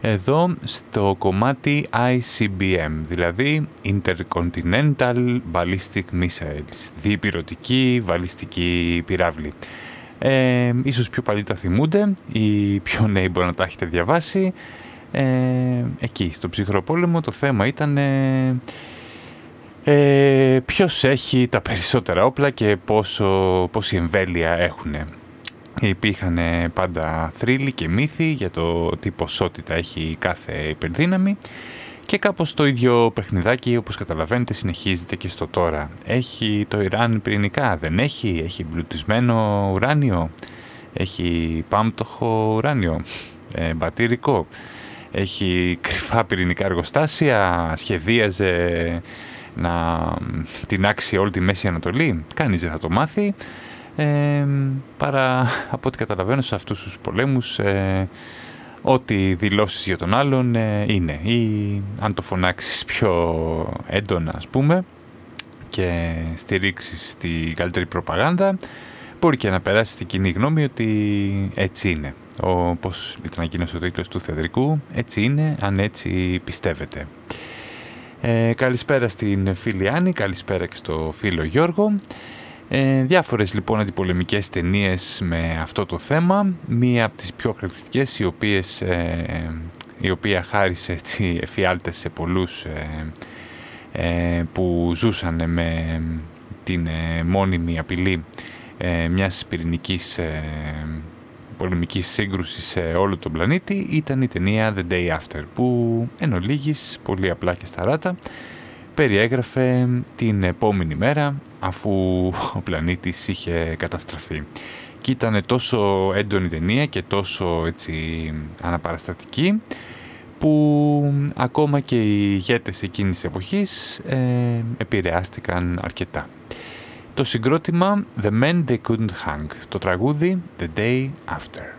Εδώ στο κομμάτι ICBM, δηλαδή Intercontinental Ballistic Missiles, διπυρωτική βαλιστική πυράβλη. Ε, ίσως πιο παλιοί τα θυμούνται, οι πιο νέοι μπορεί να τα έχετε διαβάσει. Ε, εκεί, στο ψυχροπόλεμο το θέμα ήταν ε, ε, ποιος έχει τα περισσότερα όπλα και πόσο, πόση εμβέλεια έχουν. Υπήρχαν πάντα θρύλοι και μύθοι για το τι ποσότητα έχει κάθε υπερδύναμη και κάπως το ίδιο παιχνιδάκι όπως καταλαβαίνετε συνεχίζεται και στο τώρα. Έχει το Ιράν πυρηνικά, δεν έχει, έχει εμπλουτισμένο ουράνιο, έχει πάμπτωχο ουράνιο, ε, μπατήρικο, έχει κρυφά πυρηνικά εργοστάσια, σχεδίαζε να τεινάξει όλη τη Μέση Ανατολή. Κανείς δεν θα το μάθει. Ε, παρά από ό,τι καταλαβαίνω σε αυτούς τους πολέμους ε, ό,τι δηλώσεις για τον άλλον ε, είναι ή αν το φωνάξεις πιο έντονα ας πούμε και στηρίξεις τη καλύτερη προπαγάνδα μπορεί και να περάσει στην κοινή γνώμη ότι έτσι είναι. Όπως ήταν εκείνος ο τίτλος του θεατρικού, έτσι είναι αν έτσι πιστεύετε. Ε, καλησπέρα στην φίλη Άννη, καλησπέρα και στο φίλο Γιώργο. Ε, διάφορες λοιπόν αντιπολεμικές ταινίες με αυτό το θέμα. Μία από τις πιο χαρακτηριστικές οι οποίες, ε, η οποία χάρισε έτσι εφιάλτες σε πολλούς ε, ε που ζούσαν με την ε, μόνιμη απειλή μιας πυρηνικής πολεμικής σύγκρουσης σε όλο τον πλανήτη ήταν η ταινία The Day After που εν ολίγης, πολύ απλά και σταράτα περιέγραφε την επόμενη μέρα αφού ο πλανήτης είχε καταστραφεί. Και ήταν τόσο έντονη ταινία και τόσο έτσι αναπαραστατική που ακόμα και οι ηγέτες εκείνης της εποχής ε, επηρεάστηκαν αρκετά. Το συγκρότημα The Men They Couldn't Hang, το τραγούδι The Day After.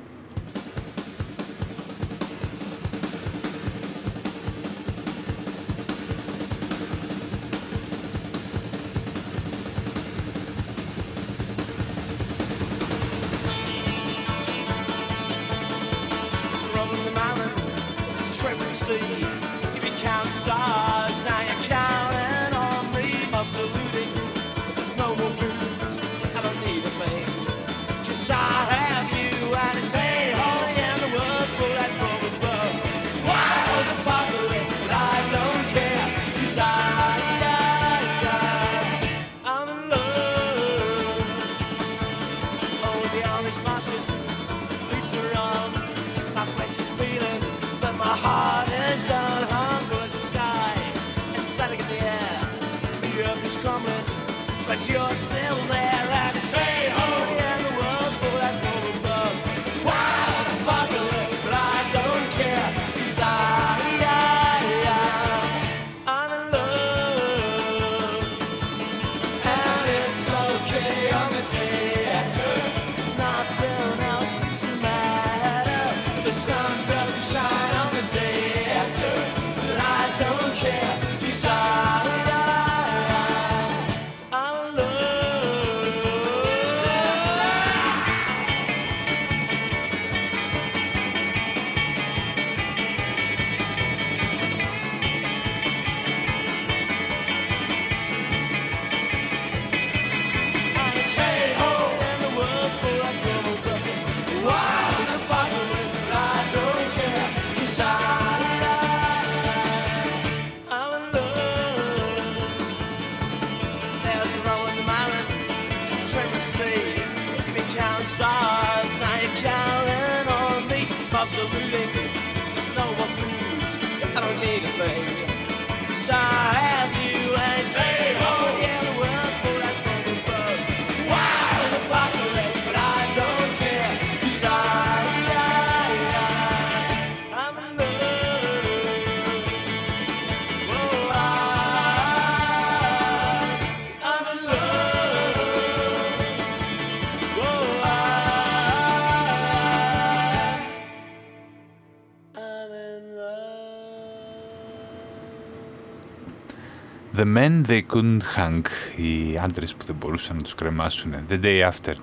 The men they couldn't hang, οι άντρες που δεν μπορούσαν να τους κρεμάσουν. The day after.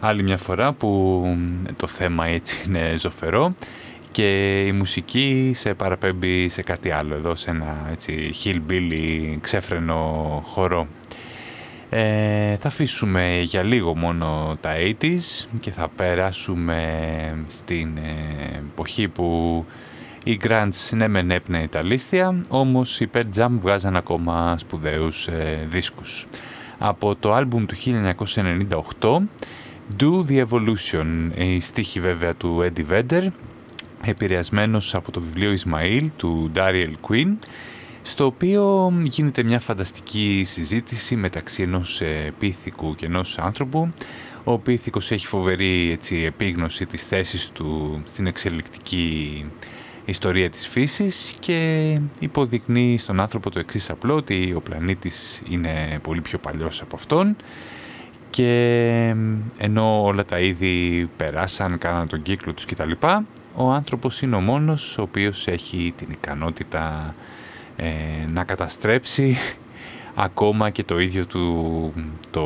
Άλλη μια φορά που το θέμα έτσι είναι ζωφερό και η μουσική σε παραπέμπει σε κάτι άλλο εδώ, σε ένα έτσι hillbilly ξέφρενο χώρο. Ε, θα αφήσουμε για λίγο μόνο τα 80s και θα περάσουμε στην ε, εποχή που οι Grants ναι μεν έπνεε τα λίστια, όμως οι Pearl Jam βγάζαν ακόμα σπουδαίους ε, δίσκους. Από το άλμπουμ του 1998, Do the Evolution, η στίχη βέβαια του Eddie Vedder, επηρεασμένος από το βιβλίο Ισμαήλ του Dariel Quinn, στο οποίο γίνεται μια φανταστική συζήτηση μεταξύ ενός πίθηκου και ενός άνθρωπου. Ο πίθηκος έχει φοβερή έτσι, επίγνωση της θέσης του στην εξελικτική ιστορία της φύσης και υποδεικνύει στον άνθρωπο το εξής απλό ότι ο πλανήτης είναι πολύ πιο παλιός από αυτόν και ενώ όλα τα είδη περάσαν, κάναν τον κύκλο τους κτλ. Ο άνθρωπος είναι ο μόνος ο οποίος έχει την ικανότητα ε, να καταστρέψει ακόμα και το ίδιο του το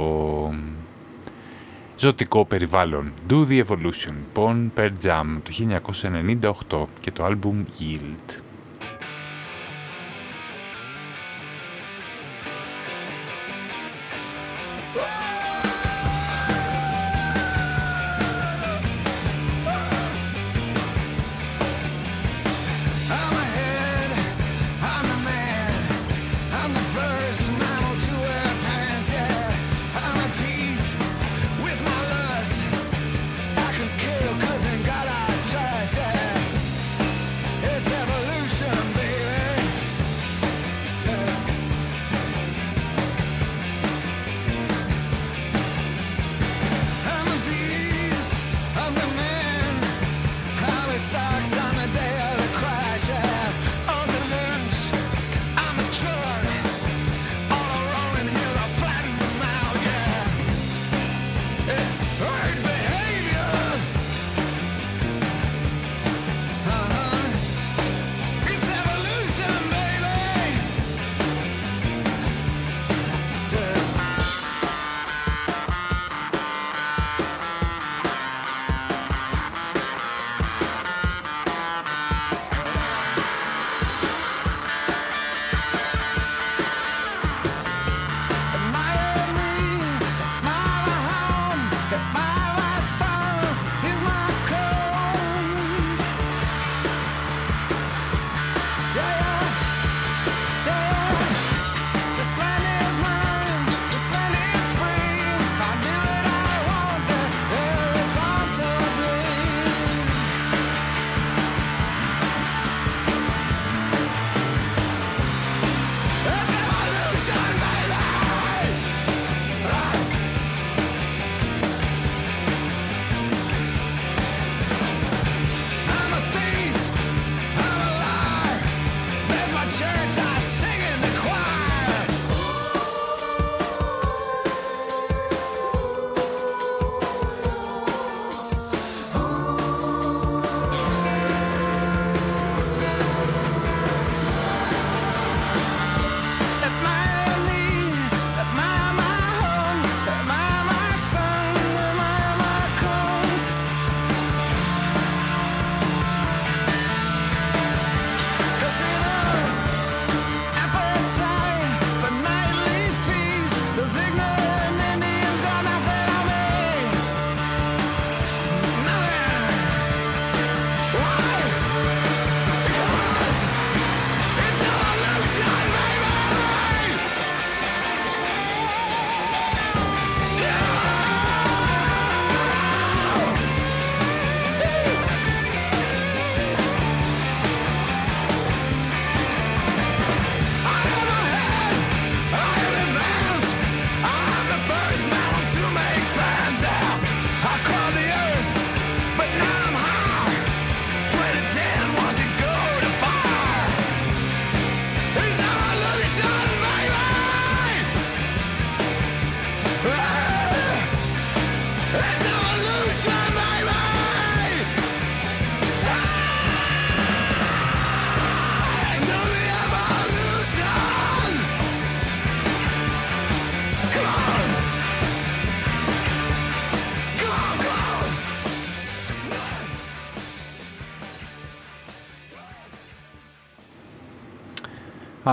ζωτικό περιβάλλον. Do the Evolution, Bon Per Jam, το 1998 και το άλμπουμ Yield.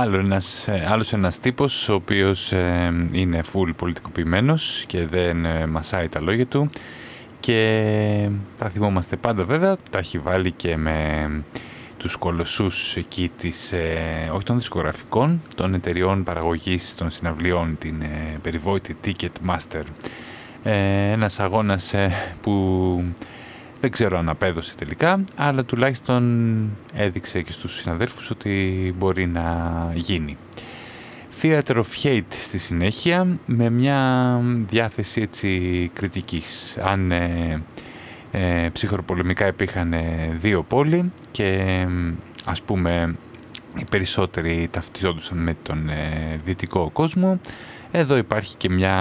Άλλο ένας, ε, άλλος ένας τύπος ο οποίος ε, είναι full πολιτικοποιημένος και δεν ε, μασάει τα λόγια του και τα θυμόμαστε πάντα βέβαια, τα έχει βάλει και με τους κολοσσούς εκεί της, ε, όχι των δισκογραφικών, των εταιριών παραγωγής των συναυλιών, την ε, περιβόητη Ticketmaster. Ε, ένας αγώνας ε, που δεν ξέρω αν απέδωσε τελικά, αλλά τουλάχιστον έδειξε και στους συναδέλφους ότι μπορεί να γίνει. Theater of Hate στη συνέχεια, με μια διάθεση έτσι κριτικής. Αν ε, ε, ψυχροπολεμικά υπήρχαν δύο πόλοι και ας πούμε οι περισσότεροι ταυτιζόντουσαν με τον ε, δυτικό κόσμο, εδώ υπάρχει και μια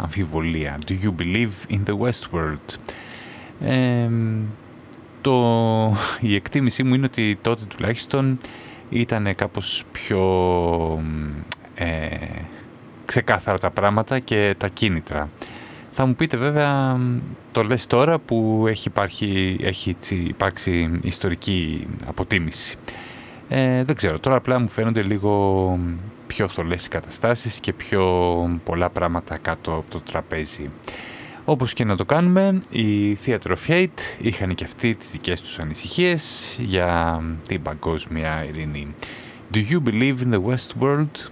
αμφιβολία. Do you believe in the Westworld? Ε, το, η εκτίμησή μου είναι ότι τότε τουλάχιστον ήταν κάπως πιο ε, ξεκάθαρα τα πράγματα και τα κίνητρα. Θα μου πείτε βέβαια, το λες τώρα που έχει, υπάρχει, έχει υπάρξει ιστορική αποτίμηση. Ε, δεν ξέρω, τώρα απλά μου φαίνονται λίγο πιο θολές οι καταστάσεις και πιο πολλά πράγματα κάτω από το τραπέζι. Όπως και να το κάνουμε, οι Theatre of Hate είχαν και αυτοί τις δικές τους ανησυχίες για την παγκόσμια ειρήνη. Do you believe in the West World?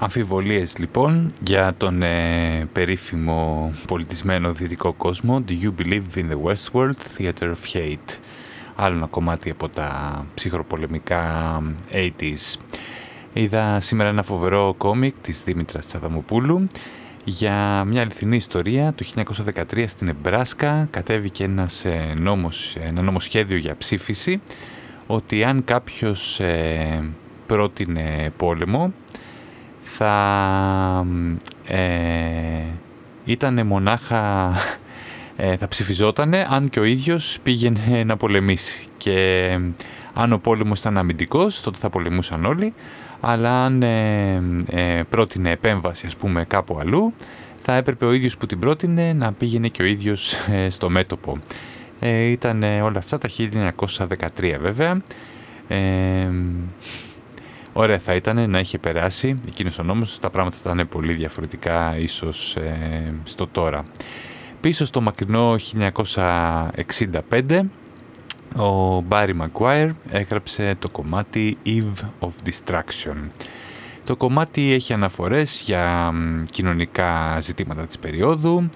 Αμφιβολίες λοιπόν για τον ε, περίφημο πολιτισμένο δυτικό κόσμο Do you believe in the Westworld Theater of Hate; Άλλο ένα κομμάτι από τα ψυχροπολεμικά 80s Είδα σήμερα ένα φοβερό κόμικ της Δήμητρας Τσαδαμοπούλου για μια αληθινή ιστορία. Το 1913 στην Εμπράσκα κατέβηκε ένας ε, νόμος, ένα νομοσχέδιο για ψήφιση ότι αν κάποιος ε, πρότεινε πόλεμο θα ε, ήταν μονάχα ε, θα ψηφιζότανε αν και ο ίδιος πήγαινε να πολεμήσει και αν ο πόλεμος ήταν αμυντικός τότε θα πολεμούσαν όλοι αλλά αν ε, ε, πρότεινε επέμβαση ας πούμε κάπου αλλού θα έπρεπε ο ίδιος που την πρότεινε να πήγαινε και ο ίδιος ε, στο μέτωπο. Ε, ήταν όλα αυτά τα 1913 βέβαια. Ωραία θα ήταν να είχε περάσει εκείνος ο νόμος, τα πράγματα θα ήταν πολύ διαφορετικά ίσως στο τώρα. Πίσω στο μακρινό 1965 ο Μπάρι Maguire έγραψε το κομμάτι Eve of Destruction. Το κομμάτι έχει αναφορές για κοινωνικά ζητήματα της περίοδου,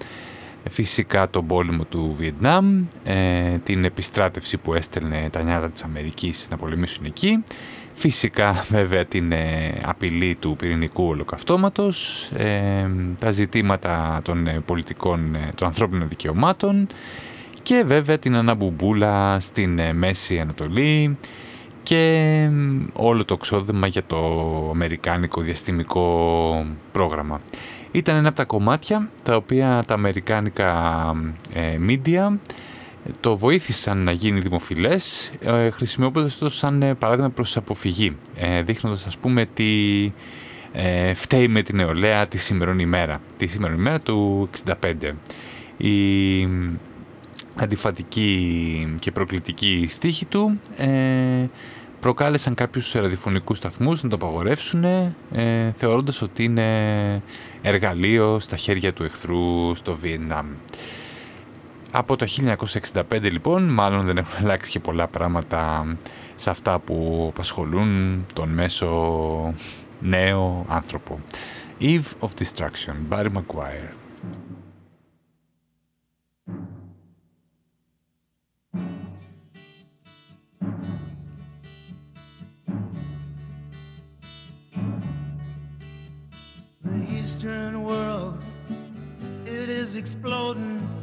φυσικά τον πόλεμο του Βιετνάμ, ε, την επιστράτευση που έστελνε τα νιάτα της Αμερικής να πολεμήσουν εκεί, φυσικά βέβαια την ε, απειλή του πυρηνικού ολοκαυτώματος, ε, τα ζητήματα των πολιτικών, των ανθρώπινων δικαιωμάτων, και βέβαια την αναμπουμπούλα στην ε, Μέση Ανατολή και όλο το ξόδεμα για το αμερικάνικο διαστημικό πρόγραμμα. Ήταν ένα από τα κομμάτια τα οποία τα αμερικάνικα ε, media το βοήθησαν να γίνει δημοφιλές ε, χρησιμοποιώντας το σαν ε, παράδειγμα προς αποφυγή, ε, δείχνοντας ας πούμε τι ε, φταίει με την νεολαία τη σημερινή ημέρα, τη σημερινή ημέρα του 65. Η αντιφατική και προκλητική στίχη του ε, προκάλεσαν κάποιους ραδιοφωνικούς σταθμούς να το απαγορεύσουν ε, θεωρώντας ότι είναι εργαλείο στα χέρια του εχθρού στο Βιετνάμ. Από το 1965 λοιπόν, μάλλον δεν έχουν αλλάξει και πολλά πράγματα σε αυτά που απασχολούν τον μέσο νέο άνθρωπο. Eve of Destruction, Barry Maguire. eastern world. It is exploding,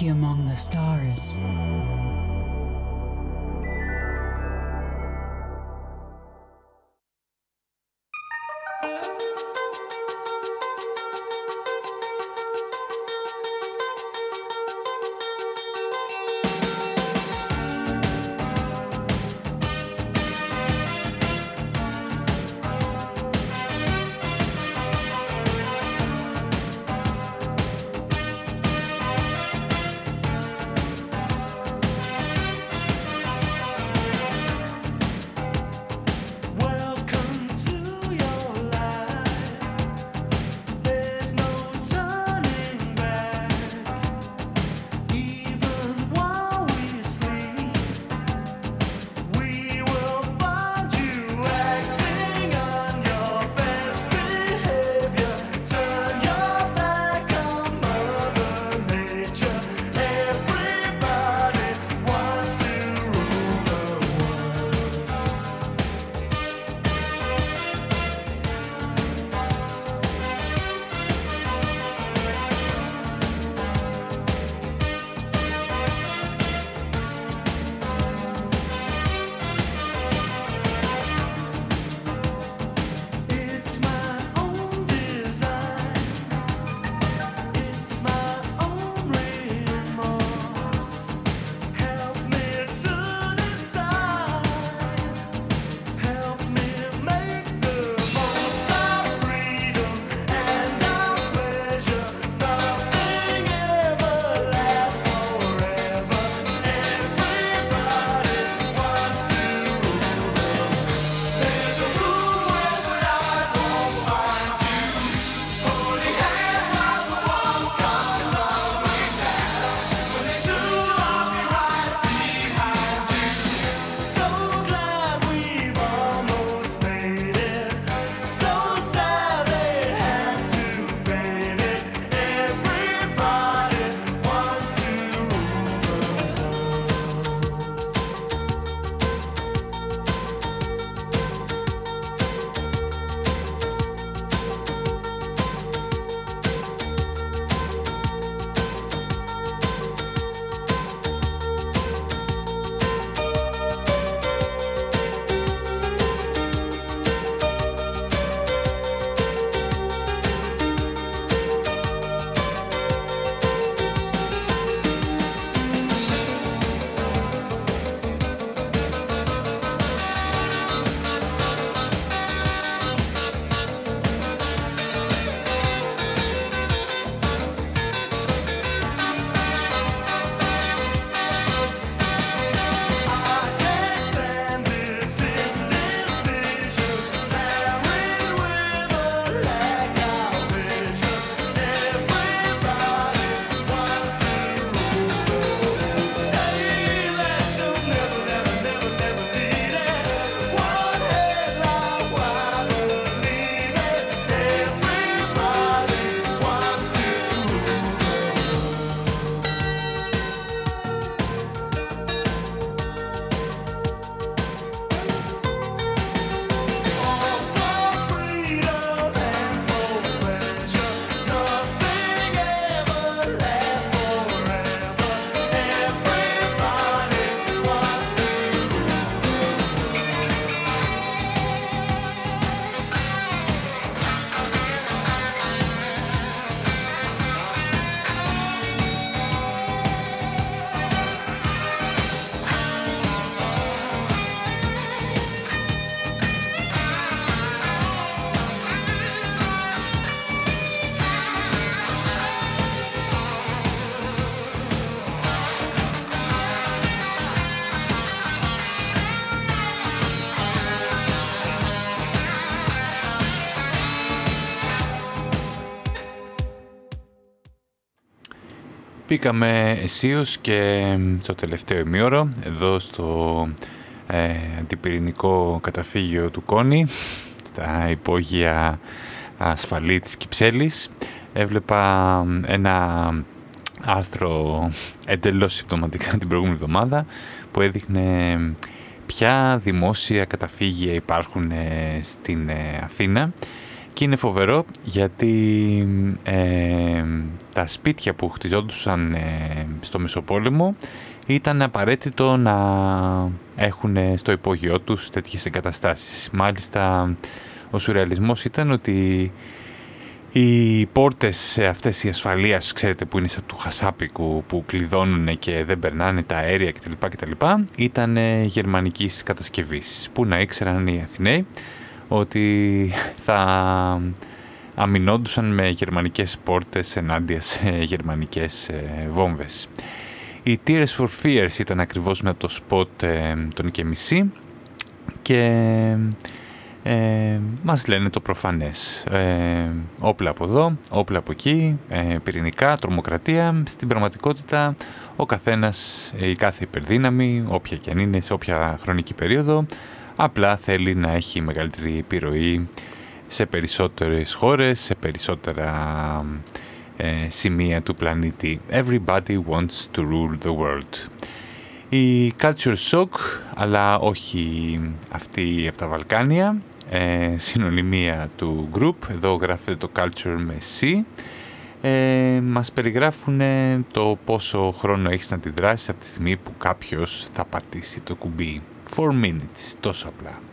You among the stars. Μπήκαμε αισίως και το τελευταίο ημίωρο εδώ στο ε, αντιπυρηνικό καταφύγιο του Κόνη στα υπόγεια ασφαλή της Κυψέλης. Έβλεπα ένα άρθρο εντελώς συμπτωματικά την προηγούμενη εβδομάδα που έδειχνε ποια δημόσια καταφύγια υπάρχουν ε, στην ε, Αθήνα. Και είναι φοβερό γιατί ε, τα σπίτια που χτιζόντουσαν στο Μεσοπόλεμο ήταν απαραίτητο να έχουν στο υπόγειό τους τέτοιες εγκαταστάσεις. Μάλιστα ο σουρεαλισμός ήταν ότι οι πόρτες αυτές οι ασφαλείας, ξέρετε που είναι σαν του χασάπικου που κλειδώνουν και δεν περνάνε τα αέρια κτλ. κτλ ήταν γερμανικής κατασκευής. Που να ήξεραν οι Αθηναίοι ότι θα αμυνόντουσαν με γερμανικές πόρτες ενάντια σε γερμανικές ε, βόμβες. Οι Tears for Fears ήταν ακριβώς με το σποτ ε, τον και μισή και ε, μας λένε το προφανές. Ε, όπλα από εδώ, όπλα από εκεί, ε, πυρηνικά, τρομοκρατία. Στην πραγματικότητα ο καθένας, η κάθε υπερδύναμη, όποια και αν είναι, σε όποια χρονική περίοδο, απλά θέλει να έχει μεγαλύτερη επιρροή σε περισσότερες χώρες, σε περισσότερα ε, σημεία του πλανήτη. Everybody wants to rule the world. Η Culture Shock, αλλά όχι αυτή από τα Βαλκάνια, ε, συνωνυμία του group, εδώ γράφεται το Culture με C, ε, μας περιγράφουν το πόσο χρόνο έχεις να αντιδράσεις από τη στιγμή που κάποιος θα πατήσει το κουμπί. 4 minutes, τόσο απλά.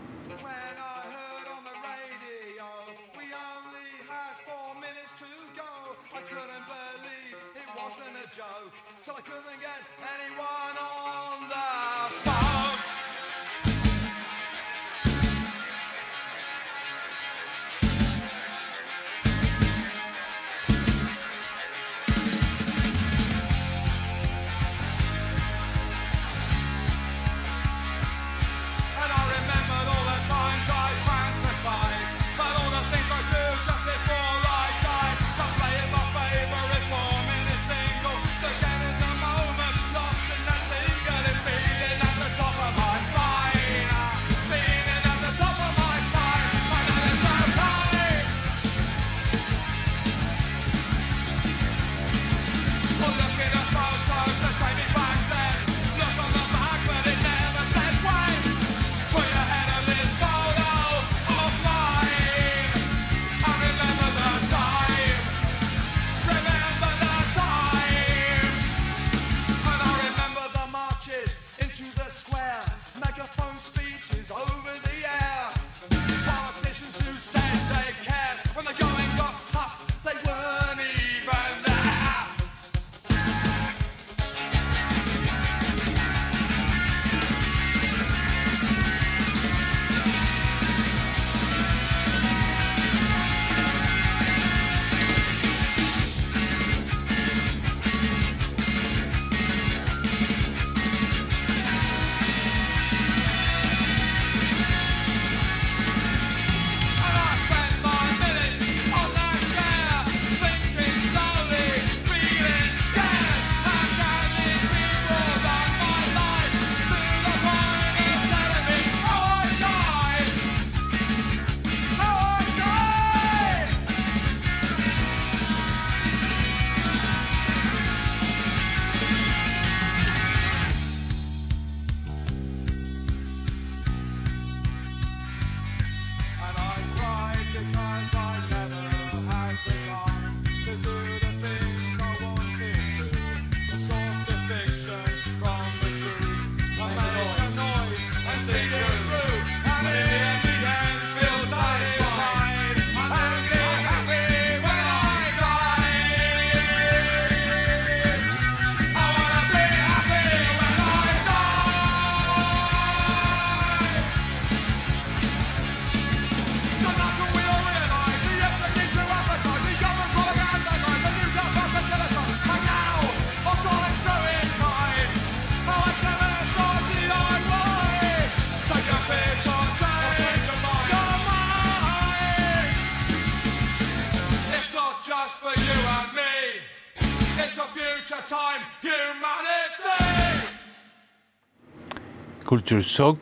Culture Shock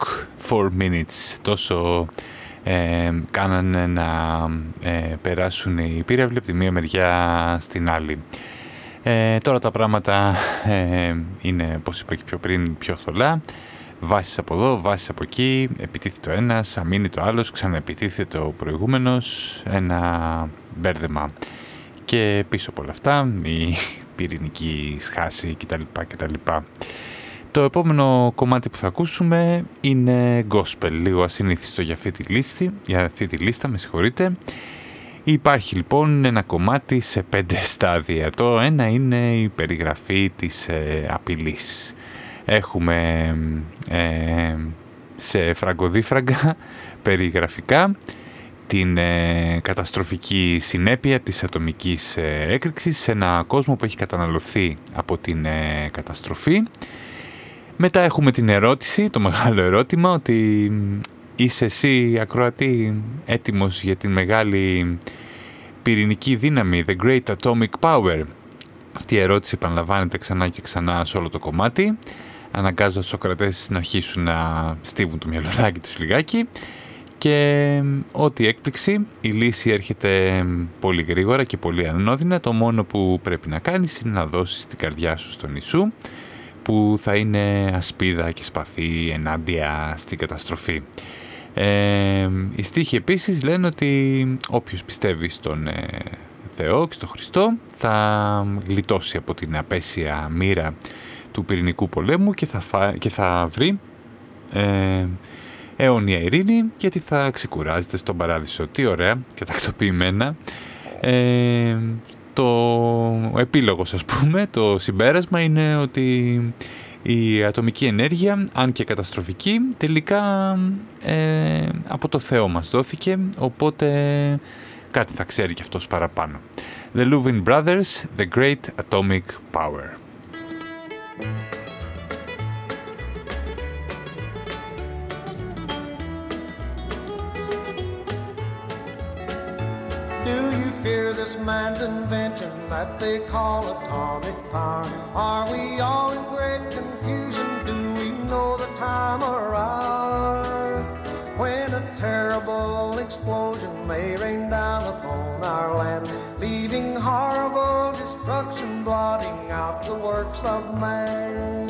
for Minutes. Τόσο ε, κάνανε να ε, περάσουν οι πύραυλοι από τη μία μεριά στην άλλη. Ε, τώρα τα πράγματα ε, είναι, όπως είπα και πιο πριν, πιο θολά. Βάσεις από εδώ, βάσεις από εκεί, επιτίθεται το ένας, αμήνει το άλλος, ξαναεπιτίθεται ο προηγούμενος, ένα μπέρδεμα. Και πίσω από όλα αυτά η πυρηνική σχάση κτλ. κτλ. Το επόμενο κομμάτι που θα ακούσουμε είναι gospel, λίγο ασυνήθιστο για αυτή τη, λίστη, για αυτή τη λίστα, με συγχωρείτε. Υπάρχει λοιπόν ένα κομμάτι σε πέντε στάδια. Το ένα είναι η περιγραφή της ε, απειλής. Έχουμε ε, σε φραγκοδίφραγκα περιγραφικά την ε, καταστροφική συνέπεια της ατομικής ε, έκρηξης σε ένα κόσμο που έχει καταναλωθεί από την ε, καταστροφή μετά έχουμε την ερώτηση, το μεγάλο ερώτημα, ότι είσαι εσύ ακροατή έτοιμος για την μεγάλη πυρηνική δύναμη, the great atomic power; Αυτή η ερώτηση επαναλαμβάνεται ξανά και ξανά σε όλο το κομμάτι, αναγκάζοντας τους Σοκρατές να αρχίσουν να στίβουν το μυαλουδάκι τους λιγάκι και ό,τι έκπληξη, η λύση έρχεται πολύ γρήγορα και πολύ ανώδυνα. Το μόνο που πρέπει να κάνεις είναι να δώσεις την καρδιά σου στον Ιησού που θα είναι ασπίδα και σπαθή ενάντια στην καταστροφή. Ε, οι στίχοι επίσης λένε ότι όποιος πιστεύει στον ε, Θεό και στον Χριστό θα γλιτώσει από την απέσια μοίρα του πυρηνικού πολέμου και θα, και θα βρει ε, αιώνια ειρήνη γιατί θα ξεκουράζεται στον παράδεισο. Τι ωραία και τακτοποιημένα. Ε, το επίλογος ας πούμε, το συμπέρασμα είναι ότι η ατομική ενέργεια, αν και καταστροφική, τελικά ε, από το Θεό μας δόθηκε, οπότε κάτι θα ξέρει και αυτός παραπάνω. The Luvin Brothers, The Great Atomic Power. Fear this man's invention that they call atomic power? Are we all in great confusion? Do we know the time or hour when a terrible explosion may rain down upon our land, leaving horrible destruction, blotting out the works of man?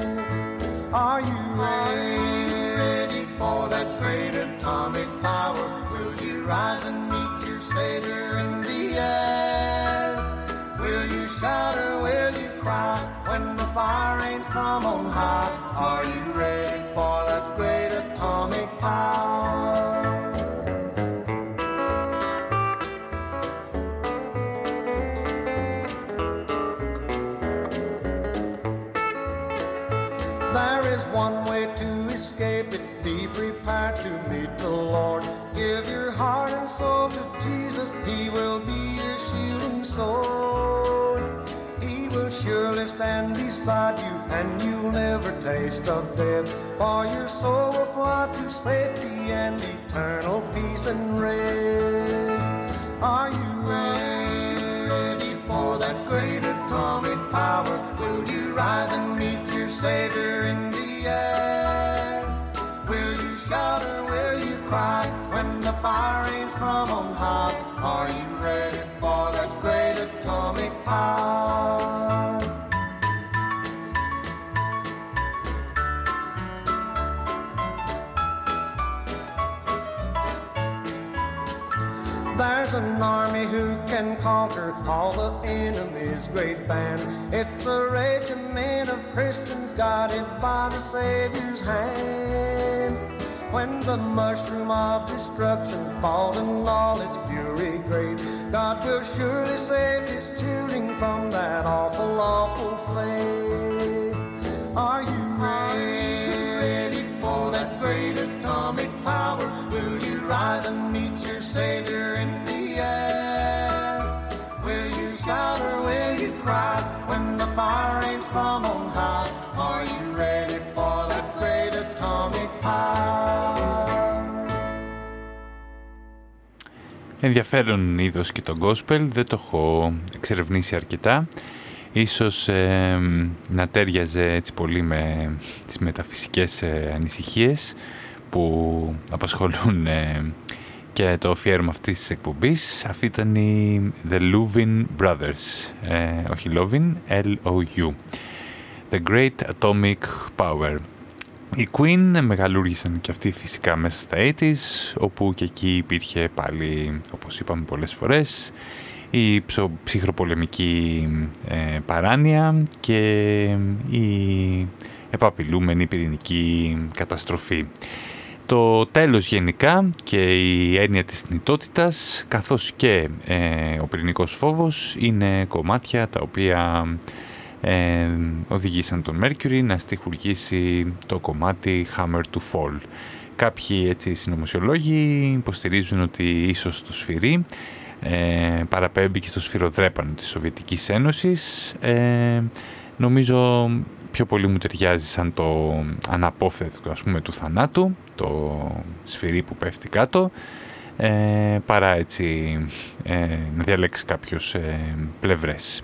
Are you ready for that great atomic power? Will you rise and meet Savior in the air? Will you shout or will you cry when the fire rains from on high? Are you ready for that great atomic power? There is one way to escape it. Be prepared to meet the Lord. Give your heart and soul to. He will be your shielding sword. He will surely stand beside you, and you'll never taste of death. For your soul will fly to safety and eternal peace and rest. Are you ready for that great atomic power? Will you rise and meet your Savior in the air? Will you shout or will you cry when the fire rains from on high? Are you ready for that great atomic power? There's an army who can conquer all the enemy's great band. It's a regiment of Christians guided by the Savior's hand. When the mushroom of destruction falls in all its fury great, God will surely save his children from that awful, Ενδιαφέρον είδος και το gospel, δεν το έχω εξερευνήσει αρκετά. ίσως να τέριαζε έτσι πολύ με τις μεταφυσικές ε, ανησυχίες που απασχολούν ε, και το αφιέρωμα αυτής της εκπομπής. Αυτή ήταν η The Luvin Brothers, ε, όχι Lovin, L-O-U. The Great Atomic Power. Οι Queen μεγαλούργησαν και αυτοί φυσικά μέσα στα 80's, όπου και εκεί υπήρχε πάλι, όπως είπαμε πολλές φορές, η ψυχροπολεμική ε, παράνοια και η επαπειλούμενη πυρηνική καταστροφή. Το τέλος γενικά και η έννοια της θνητότητας καθώς και ε, ο πυρηνικός φόβος είναι κομμάτια τα οποία ε, οδηγήσαν τον Mercury να στιχουργήσει το κομμάτι Hammer to Fall. Κάποιοι έτσι συνωμοσιολόγοι υποστηρίζουν ότι ίσως το σφυρί ε, παραπέμπει και στο σφυροδρέπανο της Σοβιετικής Ένωσης. Ε, νομίζω πιο πολύ μου ταιριάζει σαν το αναπόφευκτο ας πούμε του θανάτου, το σφυρί που πέφτει κάτω, ε, παρά έτσι ε, να διαλέξει κάποιος ε, πλευρές.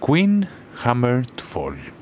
Queen Hammer to Fall.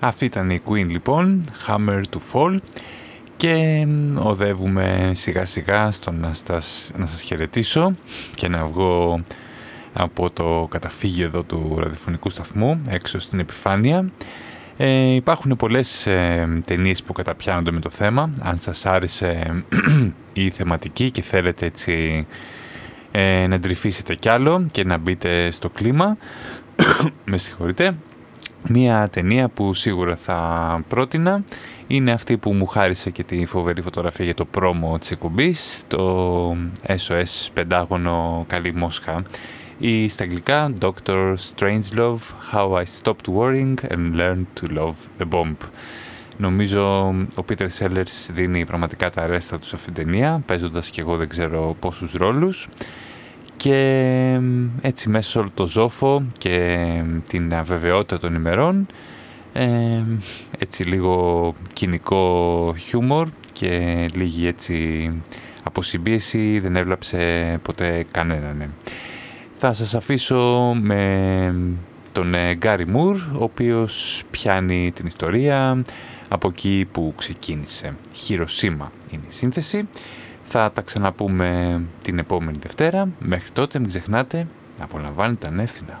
Αυτή ήταν η Queen λοιπόν, Hammer to Fall και οδεύουμε σιγά σιγά στο να σας, να σας χαιρετήσω και να βγω από το καταφύγιο εδώ του ραδιοφωνικού σταθμού έξω στην επιφάνεια. Ε, υπάρχουν πολλές ε, ταινίες που καταπιάνονται με το θέμα. Αν σας άρεσε η θεματική και θέλετε έτσι ε, να εντρυφήσετε κι άλλο και να μπείτε στο κλίμα, με συγχωρείτε, μία ταινία που σίγουρα θα πρότεινα είναι αυτή που μου χάρισε και τη φοβερή φωτογραφία για το πρόμο της εκπομπής, το SOS Πεντάγωνο Καλή Μόσχα ή στα αγγλικά Dr. Strangelove How I Stopped Worrying and Learned to Love the Bomb. Νομίζω ο Πίτερ Σέλλερς δίνει πραγματικά τα αρέστα του σε αυτήν την ταινία, παίζοντας και εγώ δεν ξέρω πόσους ρόλους. Και έτσι μέσα σε όλο το ζόφο και την αβεβαιότητα των ημερών, ε, έτσι λίγο κοινικό χιούμορ και λίγη έτσι αποσυμπίεση δεν έβλαψε ποτέ κανέναν. Θα σας αφήσω με τον Γκάρι Μουρ, ο οποίος πιάνει την ιστορία από εκεί που ξεκίνησε. Χειροσύμα είναι η σύνθεση. Θα τα ξαναπούμε την επόμενη Δευτέρα. Μέχρι τότε μην ξεχνάτε να απολαμβάνετε ανεύθυνα.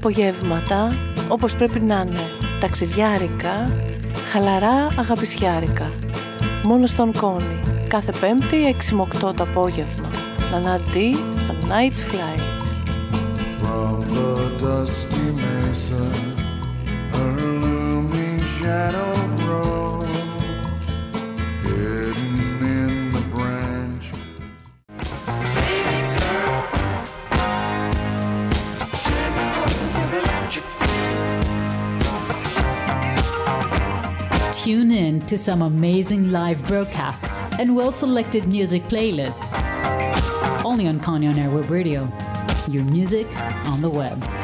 απογεύματα όπως πρέπει να είναι ταξιδιάρικα, χαλαρά αγαπησιάρικα. Μόνο στον Κόνη, κάθε Πέμπτη 6 με 8 το απόγευμα. Να Λαναντί στο Night Fly. From the dusty mesa, her looming shadow to some amazing live broadcasts and well selected music playlists. Only on Kanye on Air Web Radio. Your music on the web.